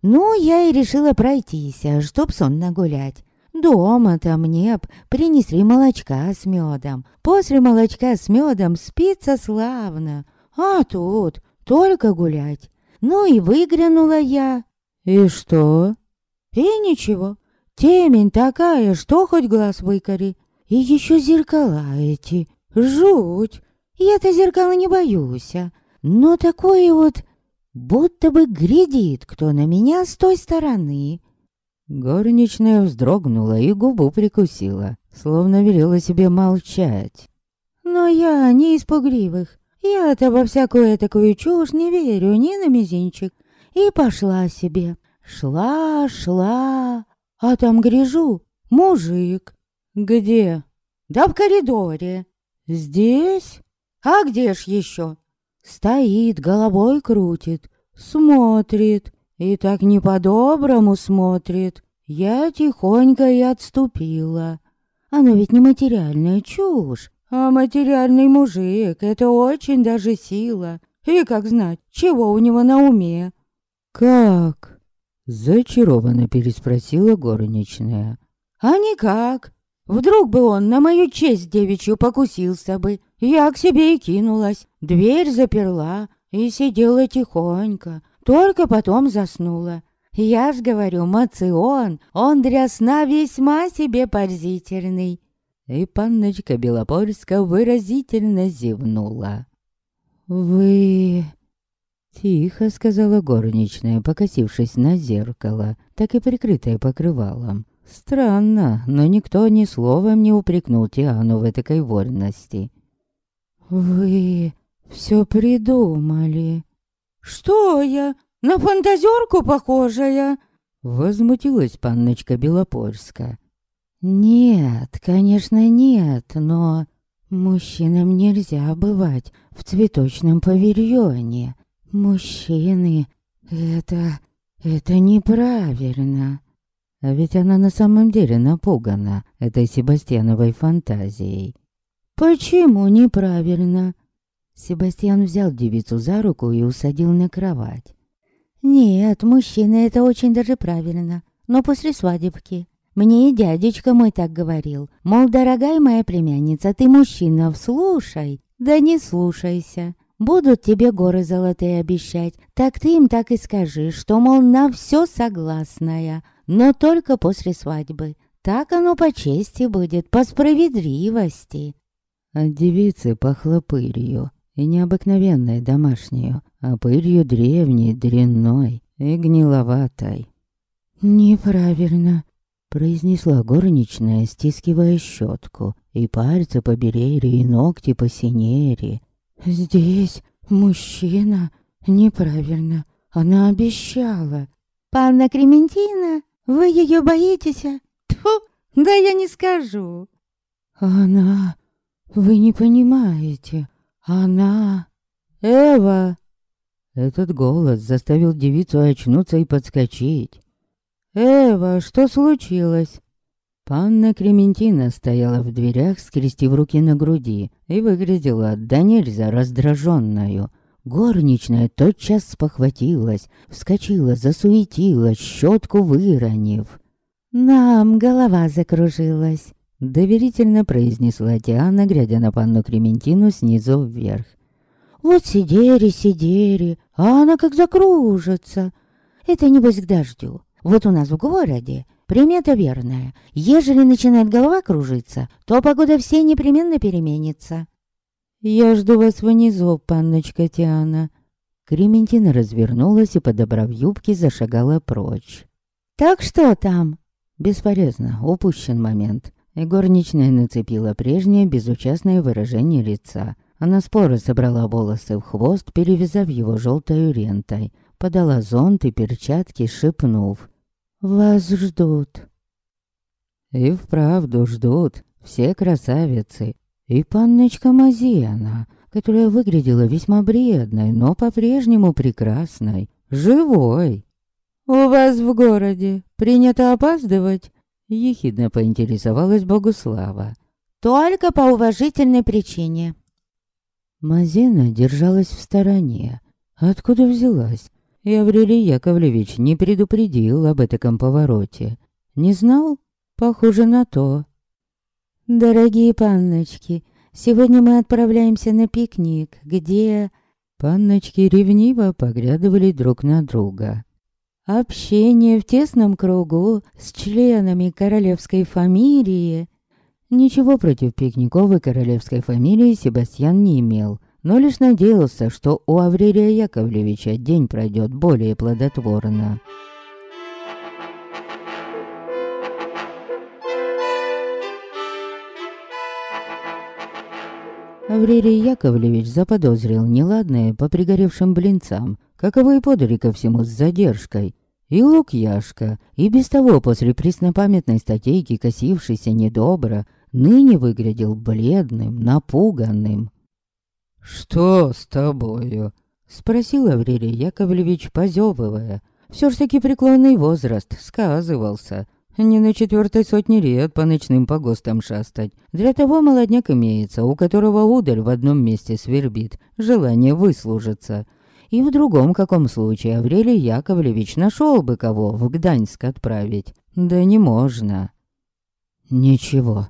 Ну, я и решила пройтись, чтоб сон нагулять. Дома-то мне б принесли молочка с медом. После молочка с медом спится славно. А тут только гулять. Ну и выглянула я. И что? И ничего. Темень такая, что хоть глаз выкори. И еще зеркала эти. Жуть. Я-то зеркала не боюсь. А. Но такое вот, будто бы глядит кто на меня с той стороны. Горничная вздрогнула и губу прикусила, словно велела себе молчать. «Но я не из пугливых. Я-то во всякую такую чушь не верю ни на мизинчик. И пошла себе. Шла, шла, а там гряжу. Мужик. Где? Да в коридоре. Здесь? А где ж еще? Стоит, головой крутит, смотрит. И так не по-доброму смотрит. Я тихонько и отступила. Оно ведь не материальная чушь, а материальный мужик — это очень даже сила. И как знать, чего у него на уме? «Как?» — зачарованно переспросила горничная. «А никак. Вдруг бы он на мою честь девичью покусился бы. Я к себе и кинулась, дверь заперла и сидела тихонько, только потом заснула. Я ж говорю, мацион, он для сна весьма себе пользительный. И панночка Белопольска выразительно зевнула. «Вы...» Тихо сказала горничная, покосившись на зеркало, так и прикрытое покрывалом. Странно, но никто ни словом не упрекнул Тиану в этой вольности. «Вы все придумали», «Что я? На фантазерку похожая?» Возмутилась панночка Белопольска. «Нет, конечно, нет, но мужчинам нельзя бывать в цветочном павильоне. Мужчины — это... это неправильно». А ведь она на самом деле напугана этой Себастьяновой фантазией. «Почему неправильно?» Себастьян взял девицу за руку и усадил на кровать. «Нет, мужчина, это очень даже правильно. Но после свадебки. Мне и дядечка мой так говорил. Мол, дорогая моя племянница, ты мужчина, слушай. Да не слушайся. Будут тебе горы золотые обещать. Так ты им так и скажи, что, мол, на все согласная. Но только после свадьбы. Так оно по чести будет, по справедливости. От девицы пахло пылью, и необыкновенной домашнюю, а пылью древней, дрянной и гниловатой. «Неправильно», — произнесла горничная, стискивая щетку, и пальцы побелели, и ногти посинели. «Здесь мужчина? Неправильно. Она обещала. Панна Крементина, вы ее боитесь? Тьфу, да я не скажу». «Она... Вы не понимаете. Она... Эва!» Этот голос заставил девицу очнуться и подскочить. «Эва, что случилось?» Панна Крементина стояла в дверях, скрестив руки на груди, и выглядела да нельзя раздраженную. Горничная тотчас спохватилась, вскочила, засуетилась, щетку выронив. «Нам голова закружилась», — доверительно произнесла Диана, глядя на панну Крементину снизу вверх. «Вот сидери, сидери, а она как закружится. Это небось к дождю. Вот у нас в городе Примета верная. Ежели начинает голова кружиться, то погода все непременно переменится. «Я жду вас внизу, панночка Тиана». Крементина развернулась и, подобрав юбки, зашагала прочь. «Так что там?» Бесполезно, упущен момент. И горничная нацепила прежнее безучастное выражение лица. Она споро собрала волосы в хвост, перевязав его желтой лентой. Подала зонт и перчатки, шепнув. Вас ждут. И вправду ждут все красавицы. И панночка Мазиана, которая выглядела весьма бредной, но по-прежнему прекрасной, живой. «У вас в городе принято опаздывать?» Ехидно поинтересовалась Богуслава. «Только по уважительной причине». Мазена держалась в стороне. Откуда взялась? И Аврелий Яковлевич не предупредил об этом повороте. Не знал? Похоже на то. «Дорогие панночки, сегодня мы отправляемся на пикник, где...» Панночки ревниво поглядывали друг на друга. «Общение в тесном кругу с членами королевской фамилии...» Ничего против пикников и королевской фамилии Себастьян не имел но лишь надеялся, что у Аврелия Яковлевича день пройдет более плодотворно. Аврелий Яковлевич заподозрил неладное по пригоревшим блинцам, каковы и подали ко всему с задержкой. И Лукьяшка, и без того после преснопамятной статейки, косившийся недобро, ныне выглядел бледным, напуганным. «Что с тобою?» — спросил Аврелий Яковлевич, позёвывая. Всё ж таки преклонный возраст сказывался. Не на четвертой сотни лет по ночным погостам шастать. Для того молодняк имеется, у которого удаль в одном месте свербит, желание выслужиться. И в другом каком случае Аврелий Яковлевич нашел бы кого в Гданьск отправить. Да не можно. Ничего.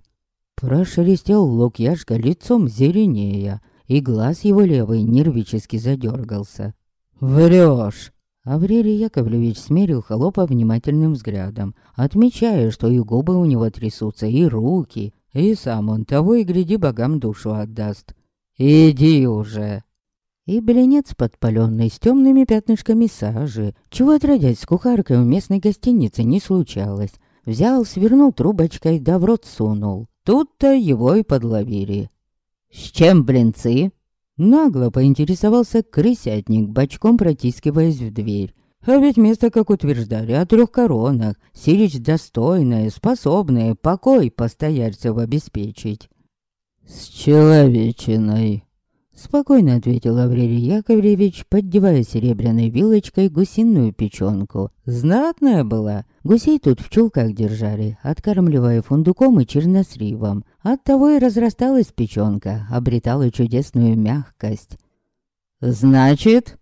Прошелестел Лукьяшка лицом зеленее и глаз его левый нервически задергался. «Врешь!» Аврелий Яковлевич смерил холопа внимательным взглядом, отмечая, что и губы у него трясутся, и руки, и сам он того и гляди богам душу отдаст. «Иди уже!» И блинец подпаленный с темными пятнышками сажи, чего отродясь с кухаркой в местной гостинице не случалось, взял, свернул трубочкой, да в рот сунул. Тут-то его и подловили. «С чем блинцы?» Нагло поинтересовался крысятник, бочком протискиваясь в дверь. А ведь место, как утверждали, о трех коронах. Сирич достойная, способная покой постояльцев обеспечить. «С человечиной», — Спокойно ответил Аврелий Яковлевич, поддевая серебряной вилочкой гусиную печенку. Знатная была. Гусей тут в чулках держали, откармливая фундуком и черносривом. Оттого и разрасталась печенка, обретала чудесную мягкость. «Значит...»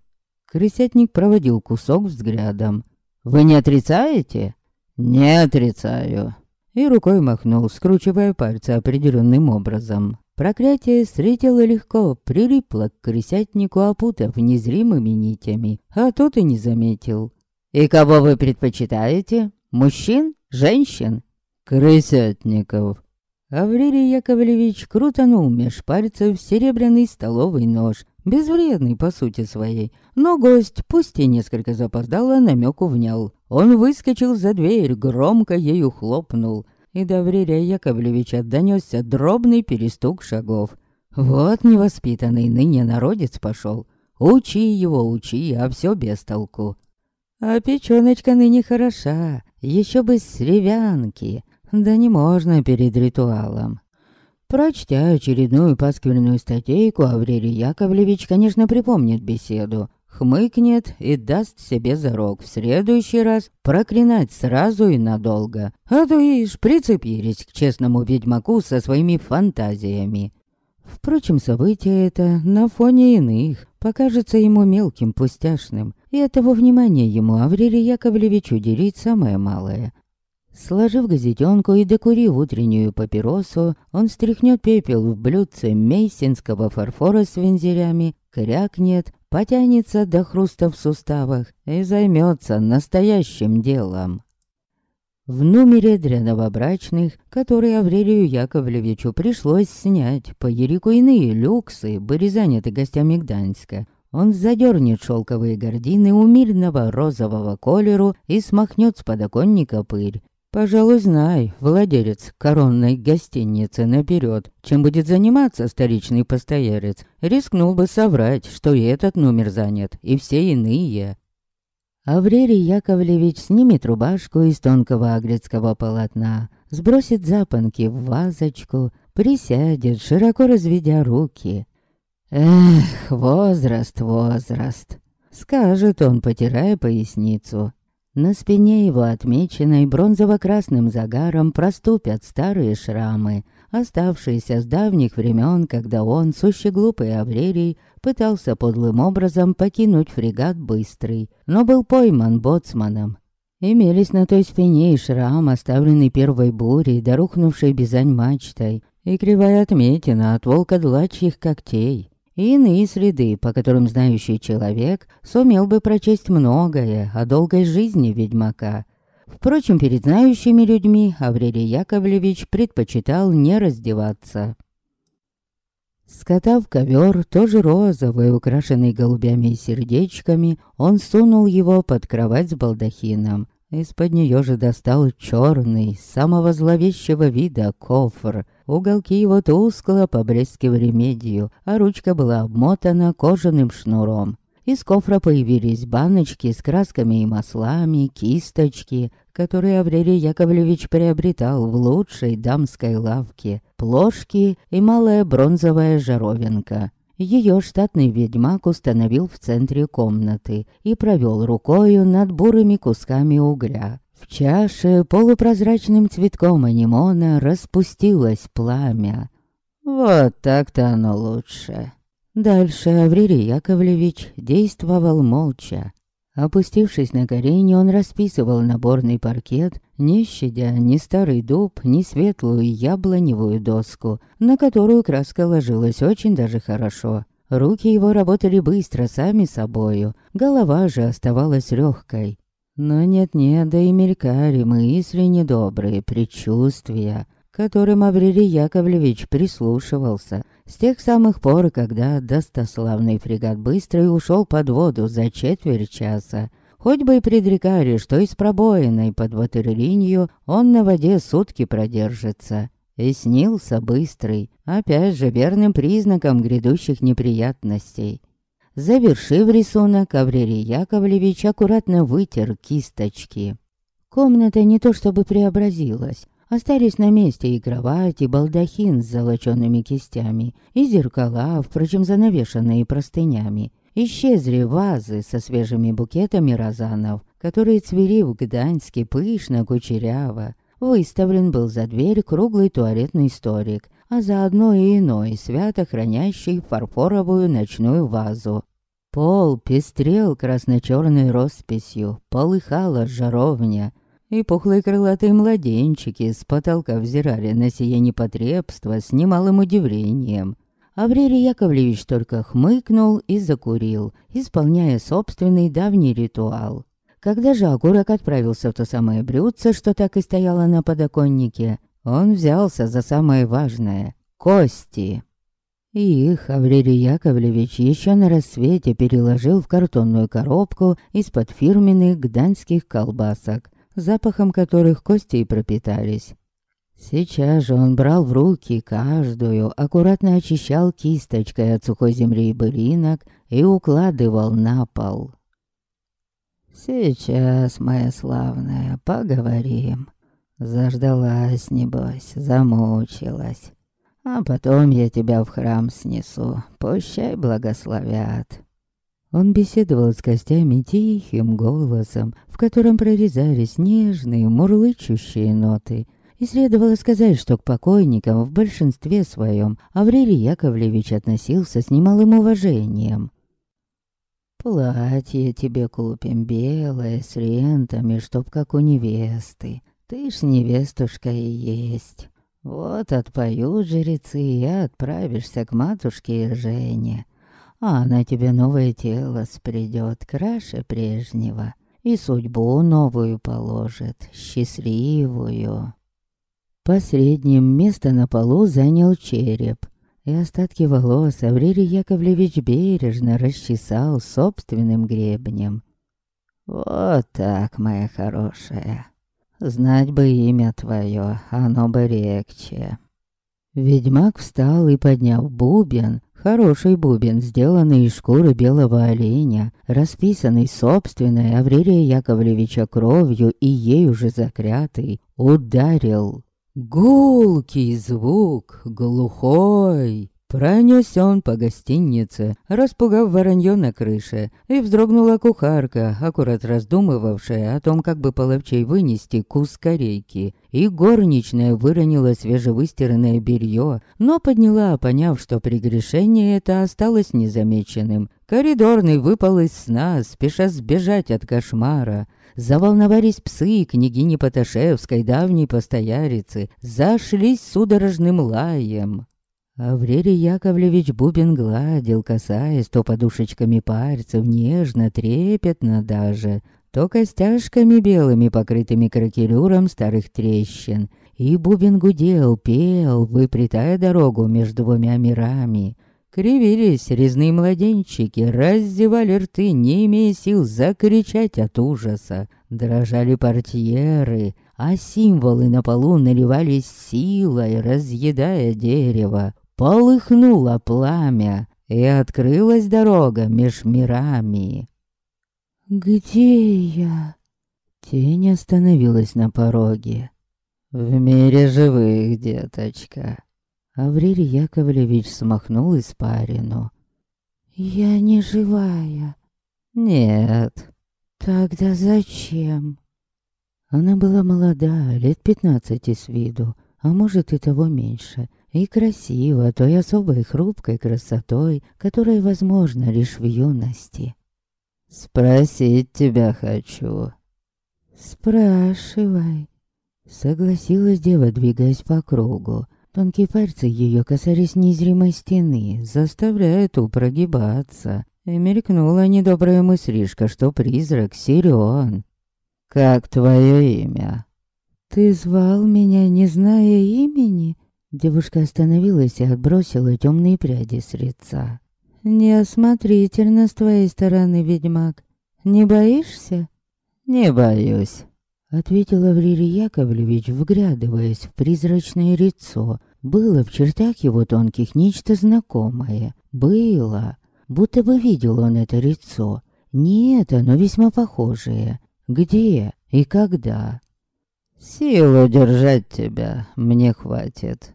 Крысятник проводил кусок взглядом. «Вы не отрицаете?» «Не отрицаю». И рукой махнул, скручивая пальцы определенным образом. Проклятие встретило легко, прилипло к крысятнику, опутав незримыми нитями, а тот и не заметил. «И кого вы предпочитаете? Мужчин? Женщин?» «Крысятников». Аврелий Яковлевич крутанул меж пальцев серебряный столовый нож, безвредный по сути своей, но гость, пусть и несколько запоздало, намеку внял. Он выскочил за дверь, громко ею хлопнул и до Аврелия Яковлевича донесся дробный перестук шагов. Вот невоспитанный ныне народец пошел. Учи его, учи, а все без толку. А печеночка ныне хороша, еще бы с ревянки. Да не можно перед ритуалом. Прочтя очередную пасквильную статейку, Аврелий Яковлевич, конечно, припомнит беседу, хмыкнет и даст себе зарок в следующий раз проклинать сразу и надолго. А то ишь прицепились к честному ведьмаку со своими фантазиями. Впрочем, событие это на фоне иных покажется ему мелким, пустяшным, и этого внимания ему Аврелий Яковлевич уделить самое малое. Сложив газетенку и докурив утреннюю папиросу, он стряхнет пепел в блюдце мейсинского фарфора с вензелями, крякнет, потянется до хруста в суставах и займется настоящим делом. В номере для новобрачных, который Аврелию Яковлевичу пришлось снять, по Ерику иные люксы были заняты гостями Гданьска. Он задернет шелковые гардины умильного розового колеру и смахнет с подоконника пыль. Пожалуй, знай, владелец коронной гостиницы наперед, чем будет заниматься столичный постоялец, рискнул бы соврать, что и этот номер занят, и все иные. Аврелий Яковлевич снимет рубашку из тонкого агрецкого полотна, сбросит запонки в вазочку, присядет, широко разведя руки. «Эх, возраст, возраст!» — скажет он, потирая поясницу. На спине его, отмеченной бронзово-красным загаром, проступят старые шрамы, оставшиеся с давних времен, когда он, сущий глупый Аврелий, пытался подлым образом покинуть фрегат Быстрый, но был пойман боцманом. Имелись на той спине и шрам, оставленный первой бурей, дорухнувшей бизань мачтой, и кривая отметина от волка-длачьих когтей и иные среды, по которым знающий человек сумел бы прочесть многое о долгой жизни ведьмака. Впрочем, перед знающими людьми Аврелий Яковлевич предпочитал не раздеваться. Скотав ковер, тоже розовый, украшенный голубями и сердечками, он сунул его под кровать с балдахином. Из-под нее же достал черный, самого зловещего вида кофр, Уголки его тускло поблескивали медью, а ручка была обмотана кожаным шнуром. Из кофра появились баночки с красками и маслами, кисточки, которые Аврелий Яковлевич приобретал в лучшей дамской лавке, плошки и малая бронзовая жаровинка. Ее штатный ведьмак установил в центре комнаты и провел рукою над бурыми кусками угля. В чаше полупрозрачным цветком анимона распустилось пламя. Вот так-то оно лучше. Дальше Аврелий Яковлевич действовал молча. Опустившись на колени, он расписывал наборный паркет, не щадя ни старый дуб, ни светлую яблоневую доску, на которую краска ложилась очень даже хорошо. Руки его работали быстро, сами собою, голова же оставалась легкой. Но нет-нет, да и мелькали мысли недобрые, предчувствия, которым Аврелий Яковлевич прислушивался с тех самых пор, когда достославный фрегат Быстрый ушел под воду за четверть часа. Хоть бы и предрекали, что из пробоиной под ватерлинию он на воде сутки продержится. И снился Быстрый, опять же верным признаком грядущих неприятностей. Завершив рисунок, Аврелий Яковлевич аккуратно вытер кисточки. Комната не то чтобы преобразилась, Остались на месте и кровать, и балдахин с золочёными кистями, и зеркала, впрочем, занавешенные простынями. Исчезли вазы со свежими букетами розанов, которые цвели в Гданьске пышно, кучеряво. Выставлен был за дверь круглый туалетный столик, а заодно и иной, свято хранящий фарфоровую ночную вазу. Пол пестрел красно-черной росписью, полыхала жаровня, и пухлые крылатые младенчики с потолка взирали на сие непотребство с немалым удивлением. Аврелий Яковлевич только хмыкнул и закурил, исполняя собственный давний ритуал. Когда же окурок отправился в то самое блюдце, что так и стояло на подоконнике, он взялся за самое важное — кости. И их Аврелий Яковлевич еще на рассвете переложил в картонную коробку из-под фирменных гданьских колбасок, запахом которых кости и пропитались. Сейчас же он брал в руки каждую, аккуратно очищал кисточкой от сухой земли и былинок и укладывал на пол. «Сейчас, моя славная, поговорим», Заждалась, небось, замучилась. А потом я тебя в храм снесу, пущай благословят. Он беседовал с гостями тихим голосом, в котором прорезались нежные, мурлычущие ноты. И следовало сказать, что к покойникам в большинстве своем Аврелий Яковлевич относился с немалым уважением. «Платье тебе купим белое, с лентами, чтоб как у невесты», ты ж невестушка и есть. Вот отпоют жрецы, и отправишься к матушке Иржене. А она тебе новое тело спредет, краше прежнего. И судьбу новую положит, счастливую. Посредним место на полу занял череп, и остатки волос Аврелий Яковлевич бережно расчесал собственным гребнем. «Вот так, моя хорошая, Знать бы имя твое, оно бы легче. Ведьмак встал и, подняв бубен, хороший бубен, сделанный из шкуры белого оленя, расписанный собственной Аврелия Яковлевича кровью и ею же закрятый, ударил. Гулкий звук, глухой, Пронёсся он по гостинице, распугав воронье на крыше, и вздрогнула кухарка, аккурат раздумывавшая о том, как бы половчей вынести кус корейки. И горничная выронила свежевыстиранное белье, но подняла, поняв, что прегрешение это осталось незамеченным. Коридорный выпал из сна, спеша сбежать от кошмара. Заволновались псы княгини Поташевской, давней постоярицы, зашлись судорожным лаем. Аврелий Яковлевич Бубен гладил, касаясь то подушечками пальцев, нежно, трепетно даже, то костяшками белыми, покрытыми кракелюром старых трещин. И Бубен гудел, пел, выплетая дорогу между двумя мирами. Кривились резные младенчики, раздевали рты, не имея сил закричать от ужаса. Дрожали портьеры, а символы на полу наливались силой, разъедая дерево. Полыхнуло пламя, и открылась дорога меж мирами. «Где я?» Тень остановилась на пороге. «В мире живых, деточка». Аврелий Яковлевич смахнул испарину. «Я не живая». «Нет». «Тогда зачем?» Она была молода, лет пятнадцати с виду, а может и того меньше, и красиво той особой хрупкой красотой, которая возможна лишь в юности. «Спросить тебя хочу». «Спрашивай», — согласилась дева, двигаясь по кругу. Тонкие пальцы ее касались незримой стены, заставляя ту прогибаться. И мелькнула недобрая мыслишка, что призрак силен. «Как твое имя?» «Ты звал меня, не зная имени?» Девушка остановилась и отбросила темные пряди с лица. «Неосмотрительно с твоей стороны, ведьмак. Не боишься?» «Не боюсь», — ответил Аврелий Яковлевич, вглядываясь в призрачное лицо. Было в чертах его тонких нечто знакомое. Было. Будто бы видел он это лицо. Не это, но весьма похожее. Где и когда? Силу держать тебя мне хватит.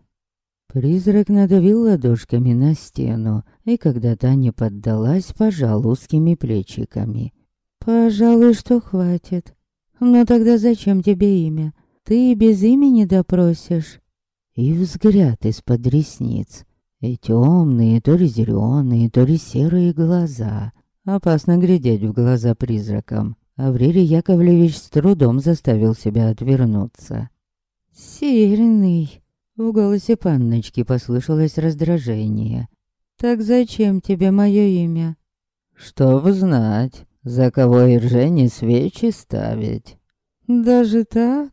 Призрак надавил ладошками на стену, и когда та не поддалась, пожал узкими плечиками. «Пожалуй, что хватит. Но тогда зачем тебе имя? Ты без имени допросишь?» И взгляд из-под ресниц. И темные, то ли зеленые, то ли серые глаза. Опасно глядеть в глаза призракам. Аврелий Яковлевич с трудом заставил себя отвернуться. «Сильный!» В голосе панночки послышалось раздражение. «Так зачем тебе мое имя?» «Чтоб знать, за кого и ржение свечи ставить». «Даже так?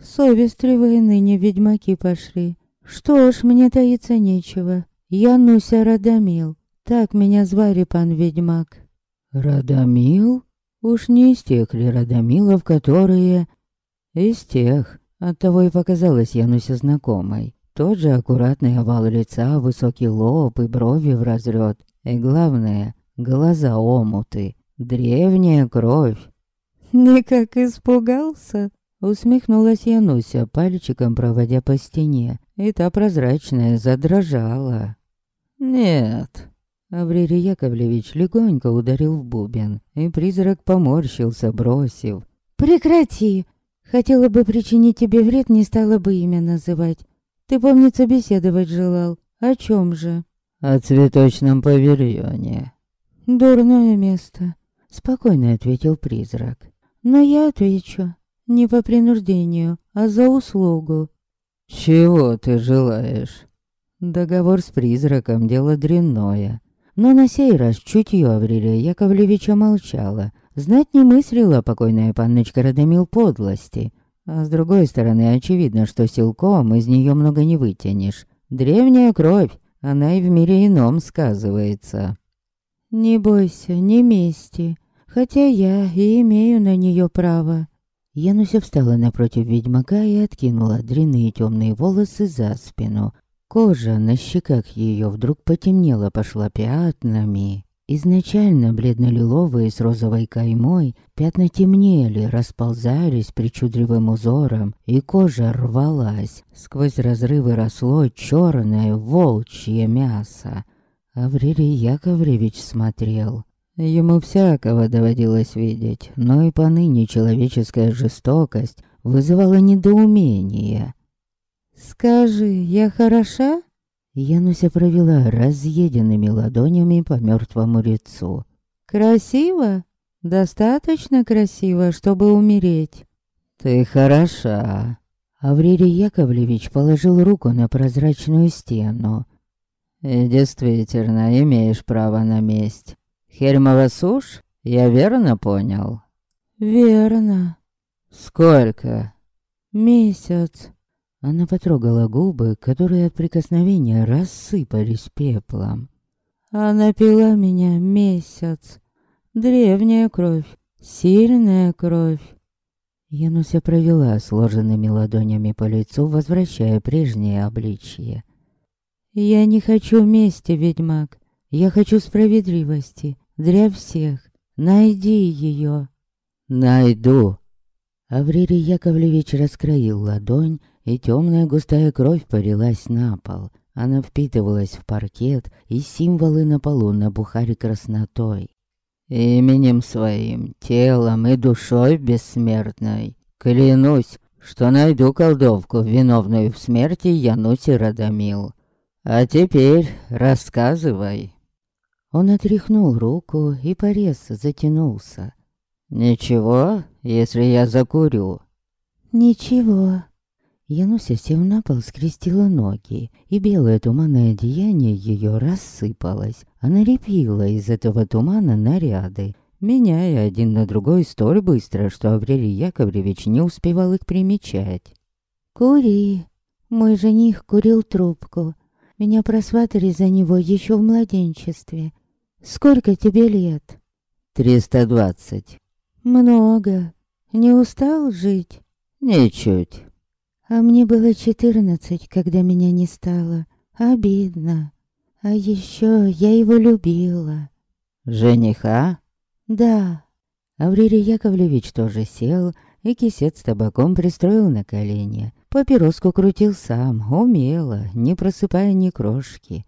Совестливые ныне ведьмаки пошли. Что ж, мне таиться нечего. Я Нуся Радомил. Так меня звали пан ведьмак». «Радомил?» Уж не из тех ли Радомилов, которые... Из тех. Оттого и показалась Янусе знакомой. Тот же аккуратный овал лица, высокий лоб и брови в разрёд. И главное, глаза омуты. Древняя кровь. «Никак испугался?» Усмехнулась Януся, пальчиком проводя по стене. И та прозрачная задрожала. «Нет, Аврелий Яковлевич легонько ударил в бубен, и призрак поморщился, бросив. «Прекрати! Хотела бы причинить тебе вред, не стала бы имя называть. Ты, помнится, беседовать желал. О чем же?» «О цветочном павильоне». «Дурное место», — спокойно ответил призрак. «Но я отвечу. Не по принуждению, а за услугу». «Чего ты желаешь?» Договор с призраком — дело дрянное. Но на сей раз чутье Аврелия Яковлевича молчала. Знать не мыслила покойная панночка Радомил подлости. А с другой стороны, очевидно, что силком из нее много не вытянешь. Древняя кровь, она и в мире ином сказывается. «Не бойся, не мести, хотя я и имею на нее право». Януся встала напротив ведьмака и откинула длинные темные волосы за спину, Кожа на щеках ее вдруг потемнела, пошла пятнами. Изначально бледно-лиловые с розовой каймой пятна темнели, расползались причудливым узором, и кожа рвалась. Сквозь разрывы росло черное волчье мясо. Аврелий Яковлевич смотрел. Ему всякого доводилось видеть, но и поныне человеческая жестокость вызывала недоумение. «Скажи, я хороша?» Януся провела разъеденными ладонями по мертвому лицу. «Красиво? Достаточно красиво, чтобы умереть?» «Ты хороша!» Аврелий Яковлевич положил руку на прозрачную стену. «И действительно, имеешь право на месть. Хельмова сушь? Я верно понял?» «Верно». «Сколько?» «Месяц». Она потрогала губы, которые от прикосновения рассыпались пеплом. Она пила меня месяц. Древняя кровь, сильная кровь. Януся провела сложенными ладонями по лицу, возвращая прежнее обличье. «Я не хочу мести, ведьмак. Я хочу справедливости. Для всех. Найди ее». «Найду». Аврелий Яковлевич раскроил ладонь и темная густая кровь полилась на пол. Она впитывалась в паркет, и символы на полу набухали краснотой. «Именем своим, телом и душой бессмертной, клянусь, что найду колдовку, виновную в смерти Януси Радомил. А теперь рассказывай». Он отряхнул руку, и порез затянулся. «Ничего, если я закурю?» «Ничего», Януся, сев на пол, скрестила ноги, и белое туманное одеяние ее рассыпалось. Она репила из этого тумана наряды, меняя один на другой столь быстро, что Аврелий Яковлевич не успевал их примечать. «Кури. Мой жених курил трубку. Меня просватали за него еще в младенчестве. Сколько тебе лет?» «Триста двадцать». «Много. Не устал жить?» «Ничуть». А мне было четырнадцать, когда меня не стало. Обидно. А еще я его любила. Жениха? Да. Аврелий Яковлевич тоже сел и кисет с табаком пристроил на колени. Папироску крутил сам, умело, не просыпая ни крошки.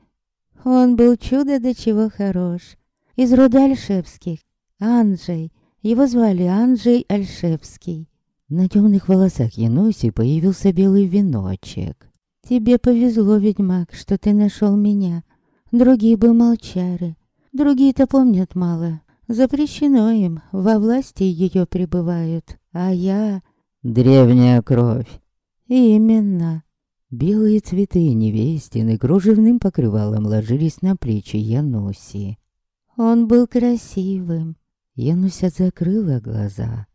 Он был чудо до чего хорош. Из рода Альшевских. Анджей. Его звали Анджей Альшевский. На темных волосах Януси появился белый веночек. «Тебе повезло, ведьмак, что ты нашел меня. Другие бы молчали. Другие-то помнят мало. Запрещено им, во власти ее пребывают. А я... Древняя кровь. Именно. Белые цветы невестины кружевным покрывалом ложились на плечи Януси. Он был красивым. Януся закрыла глаза.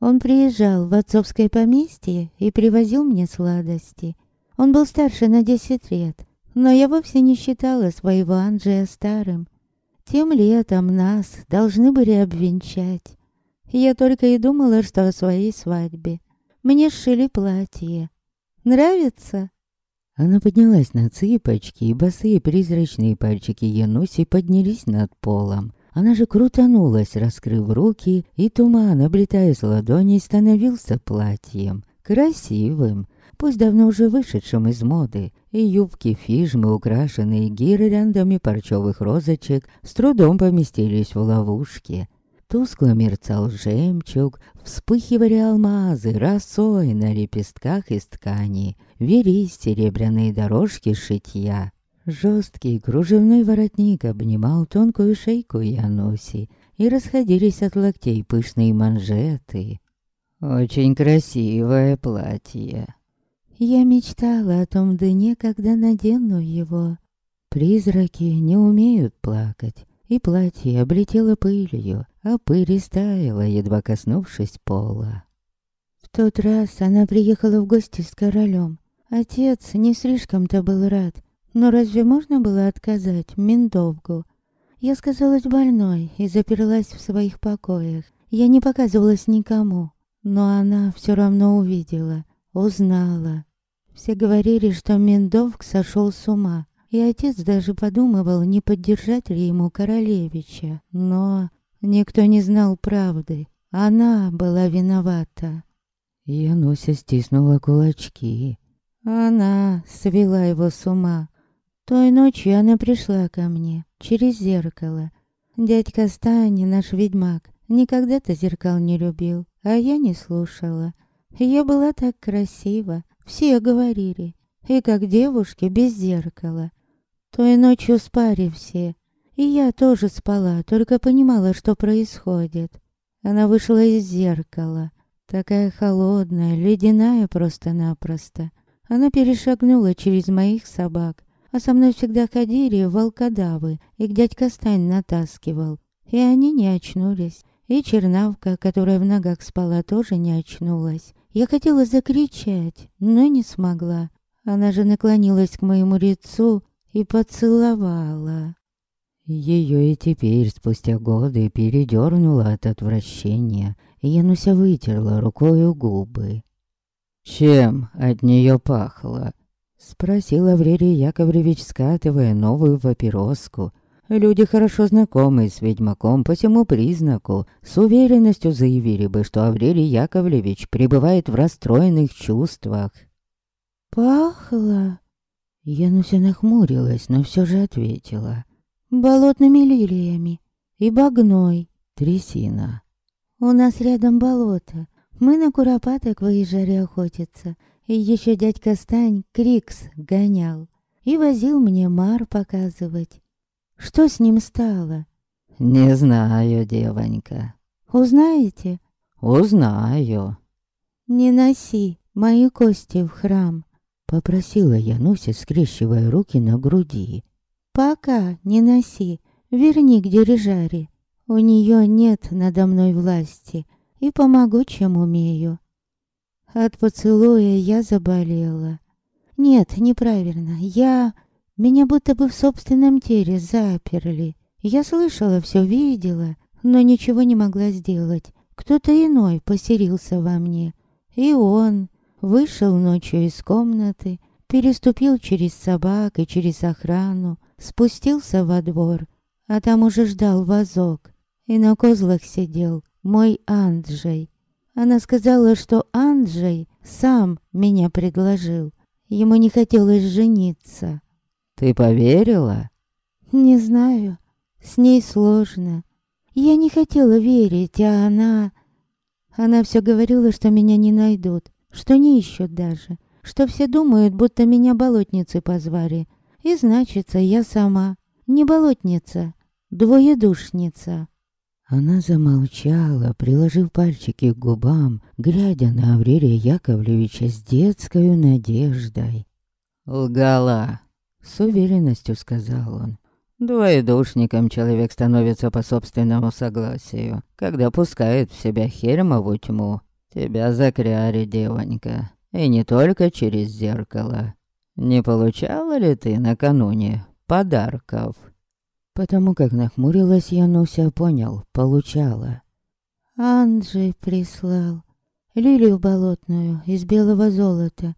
Он приезжал в отцовское поместье и привозил мне сладости. Он был старше на десять лет, но я вовсе не считала своего Анджея старым. Тем летом нас должны были обвенчать. Я только и думала, что о своей свадьбе. Мне сшили платье. Нравится?» Она поднялась на цыпочки, и босые призрачные пальчики Януси поднялись над полом. Она же крутанулась, раскрыв руки, и туман, облетая с ладоней, становился платьем. Красивым, пусть давно уже вышедшим из моды, и юбки фижмы, украшенные гирляндами парчевых розочек, с трудом поместились в ловушке. Тускло мерцал жемчуг, вспыхивали алмазы росой на лепестках из ткани, велись серебряные дорожки шитья. Жесткий кружевной воротник обнимал тонкую шейку Януси, и расходились от локтей пышные манжеты. «Очень красивое платье», я мечтала о том дне, когда надену его. Призраки не умеют плакать, и платье облетело пылью, а пыль стаяла, едва коснувшись пола. В тот раз она приехала в гости с королем. Отец не слишком-то был рад, но разве можно было отказать Миндовгу? Я сказалась больной и заперлась в своих покоях. Я не показывалась никому, но она все равно увидела, узнала. Все говорили, что Миндовк сошел с ума, и отец даже подумывал, не поддержать ли ему королевича. Но никто не знал правды. Она была виновата. Януся стиснула кулачки. Она свела его с ума. Той ночью она пришла ко мне, через зеркало. Дядька Стани, наш ведьмак, никогда-то зеркал не любил, а я не слушала. Я была так красива, все говорили, и как девушки без зеркала. Той ночью спали все, и я тоже спала, только понимала, что происходит. Она вышла из зеркала, такая холодная, ледяная просто-напросто. Она перешагнула через моих собак, а со мной всегда ходили волкодавы, их дядька Стань натаскивал. И они не очнулись. И чернавка, которая в ногах спала, тоже не очнулась. Я хотела закричать, но не смогла. Она же наклонилась к моему лицу и поцеловала. Ее и теперь, спустя годы, передернула от отвращения. Януся вытерла рукою губы. «Чем от нее пахло?» Спросил Аврелий Яковлевич, скатывая новую папироску, Люди, хорошо знакомые с ведьмаком по всему признаку, с уверенностью заявили бы, что Аврелий Яковлевич пребывает в расстроенных чувствах. «Пахло?» Януся нахмурилась, но все же ответила. «Болотными лилиями и багной». Трясина. «У нас рядом болото. Мы на куропаток выезжали охотиться. И еще дядька Стань Крикс гонял. И возил мне мар показывать. Что с ним стало? Не знаю, девонька. Узнаете? Узнаю. Не носи мои кости в храм. Попросила Януся, скрещивая руки на груди. Пока не носи. Верни к дирижаре. У нее нет надо мной власти. И помогу, чем умею. От поцелуя я заболела. Нет, неправильно. Я меня будто бы в собственном теле заперли. Я слышала, все видела, но ничего не могла сделать. Кто-то иной поселился во мне. И он вышел ночью из комнаты, переступил через собак и через охрану, спустился во двор, а там уже ждал вазок. И на козлах сидел мой Анджей. Она сказала, что Анджей сам меня предложил. Ему не хотелось жениться. Ты поверила? Не знаю. С ней сложно. Я не хотела верить, а она... Она все говорила, что меня не найдут, что не ищут даже, что все думают, будто меня болотницы позвали. И значится, я сама. Не болотница, двоедушница. Она замолчала, приложив пальчики к губам, глядя на Аврелия Яковлевича с детской надеждой. «Лгала», — с уверенностью сказал он. Двоедушником человек становится по собственному согласию, когда пускает в себя хермову тьму. Тебя закряли, девонька, и не только через зеркало. Не получала ли ты накануне подарков? Потому как нахмурилась Януся, понял, получала. Анджей прислал лилию болотную из белого золота.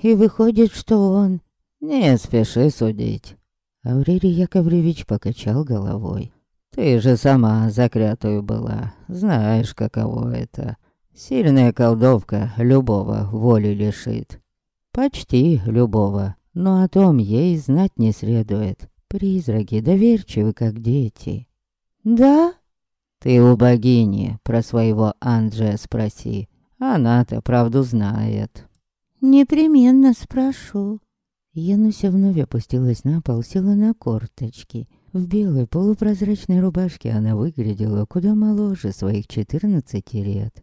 И выходит, что он... Не спеши судить. Аврелий Яковлевич покачал головой. «Ты же сама закрятую была, знаешь, каково это. Сильная колдовка любого воли лишит. Почти любого, но о том ей знать не следует. Призраки доверчивы, как дети». «Да?» «Ты у богини про своего Анджея спроси. Она-то правду знает». «Непременно спрошу». Януся вновь опустилась на пол, села на корточки. В белой полупрозрачной рубашке она выглядела куда моложе своих четырнадцати лет.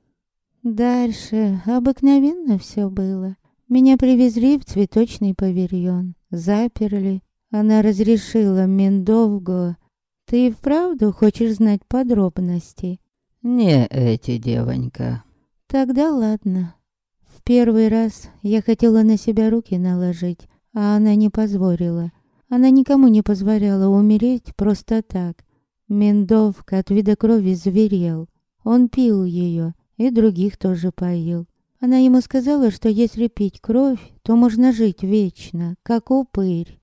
Дальше обыкновенно все было. Меня привезли в цветочный павильон, заперли. Она разрешила Миндовго. Ты и вправду хочешь знать подробности? Не эти, девонька. Тогда ладно. В первый раз я хотела на себя руки наложить, а она не позволила. Она никому не позволяла умереть просто так. Мендовка от вида крови зверел. Он пил ее и других тоже поил. Она ему сказала, что если пить кровь, то можно жить вечно, как упырь.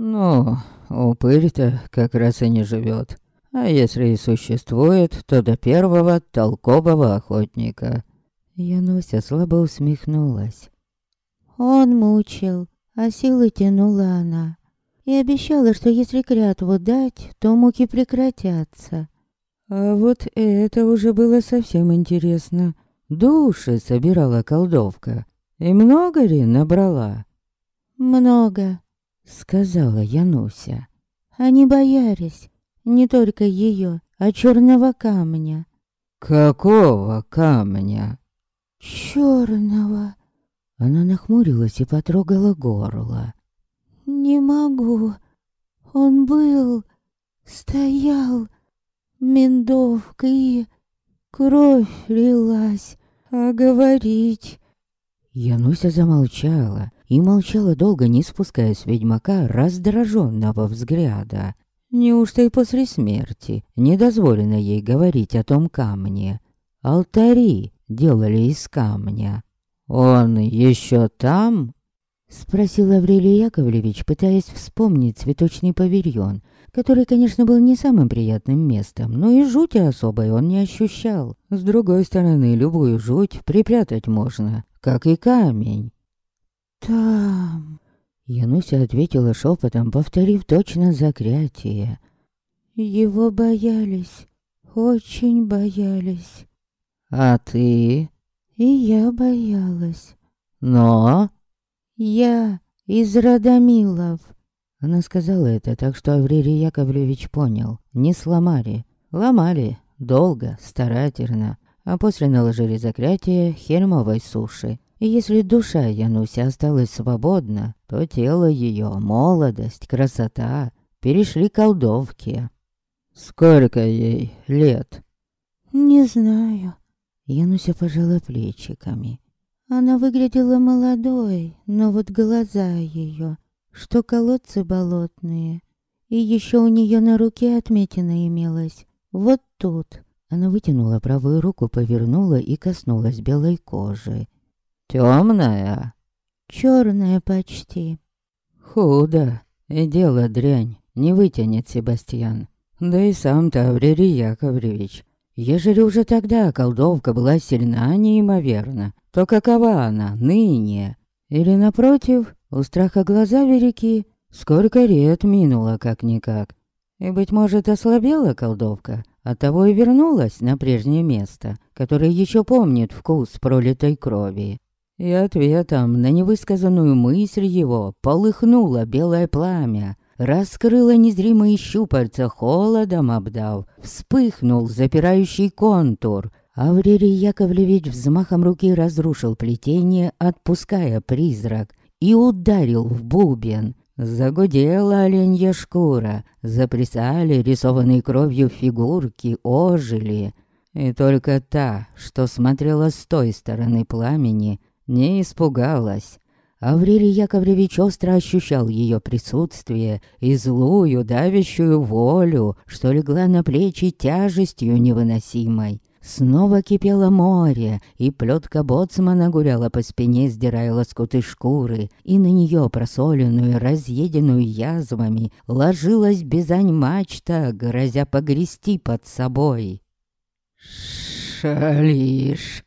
Ну, упырь-то как раз и не живет. А если и существует, то до первого толкового охотника. Януся слабо усмехнулась. Он мучил, а силы тянула она. И обещала, что если клятву дать, то муки прекратятся. А вот это уже было совсем интересно. Души собирала колдовка. И много ли набрала? «Много», — сказала Януся. «Они боялись. Не только ее, а черного камня». «Какого камня?» «Черного», она нахмурилась и потрогала горло. «Не могу. Он был... стоял... Мендовка и... кровь лилась. А говорить...» Януся замолчала и молчала долго, не спуская с ведьмака раздраженного взгляда. Неужто и после смерти не дозволено ей говорить о том камне? Алтари делали из камня. «Он еще там?» Спросил Аврелий Яковлевич, пытаясь вспомнить цветочный павильон, который, конечно, был не самым приятным местом, но и жути особой он не ощущал. С другой стороны, любую жуть припрятать можно, как и камень. «Там...» Януся ответила шепотом, повторив точно заклятие. «Его боялись, очень боялись». «А ты?» И я боялась. Но... Я из Радомилов. Она сказала это так, что Аврелий Яковлевич понял. Не сломали. Ломали. Долго, старательно. А после наложили заклятие хермовой суши. И если душа Януси осталась свободна, то тело ее, молодость, красота перешли колдовке. Сколько ей лет? Не знаю. Януся пожала плечиками. Она выглядела молодой, но вот глаза ее, что колодцы болотные. И еще у нее на руке отметина имелась. Вот тут. Она вытянула правую руку, повернула и коснулась белой кожи. Темная? Черная почти. Худо. И дело дрянь. Не вытянет Себастьян. Да и сам-то Аврелий Яковлевич Ежели уже тогда колдовка была сильна неимоверно, то какова она ныне? Или, напротив, у страха глаза велики, сколько лет минуло как-никак. И, быть может, ослабела колдовка, оттого и вернулась на прежнее место, которое еще помнит вкус пролитой крови. И ответом на невысказанную мысль его полыхнуло белое пламя, раскрыло незримые щупальца холодом обдав, вспыхнул запирающий контур. Аврелий Яковлевич взмахом руки разрушил плетение, отпуская призрак, и ударил в бубен. Загудела оленья шкура, заплясали рисованные кровью фигурки, ожили. И только та, что смотрела с той стороны пламени, не испугалась. Аврелий Яковлевич остро ощущал ее присутствие и злую, давящую волю, что легла на плечи тяжестью невыносимой. Снова кипело море, и плетка боцмана гуляла по спине, сдирая лоскуты шкуры, и на нее просоленную, разъеденную язвами, ложилась безань мачта, грозя погрести под собой. «Шалишь!»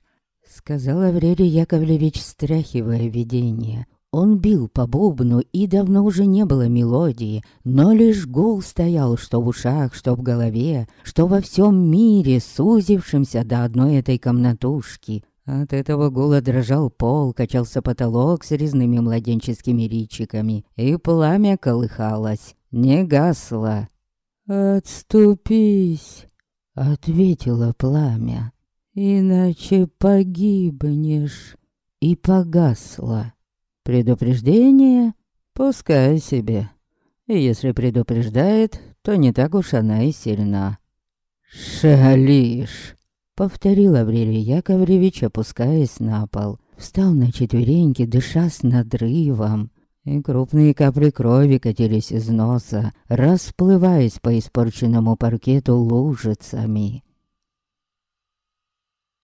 Сказал Аврелий Яковлевич, стряхивая видение. Он бил по бубну, и давно уже не было мелодии, но лишь гул стоял, что в ушах, что в голове, что во всем мире, сузившемся до одной этой комнатушки. От этого гула дрожал пол, качался потолок с резными младенческими ричиками, и пламя колыхалось, не гасло. «Отступись!» — ответило пламя. Иначе погибнешь. И погасла. Предупреждение? Пускай себе. И если предупреждает, то не так уж она и сильна. «Шалишь!» — повторил Аврелий Яковлевич, опускаясь на пол. Встал на четвереньки, дыша с надрывом. И крупные капли крови катились из носа, расплываясь по испорченному паркету лужицами.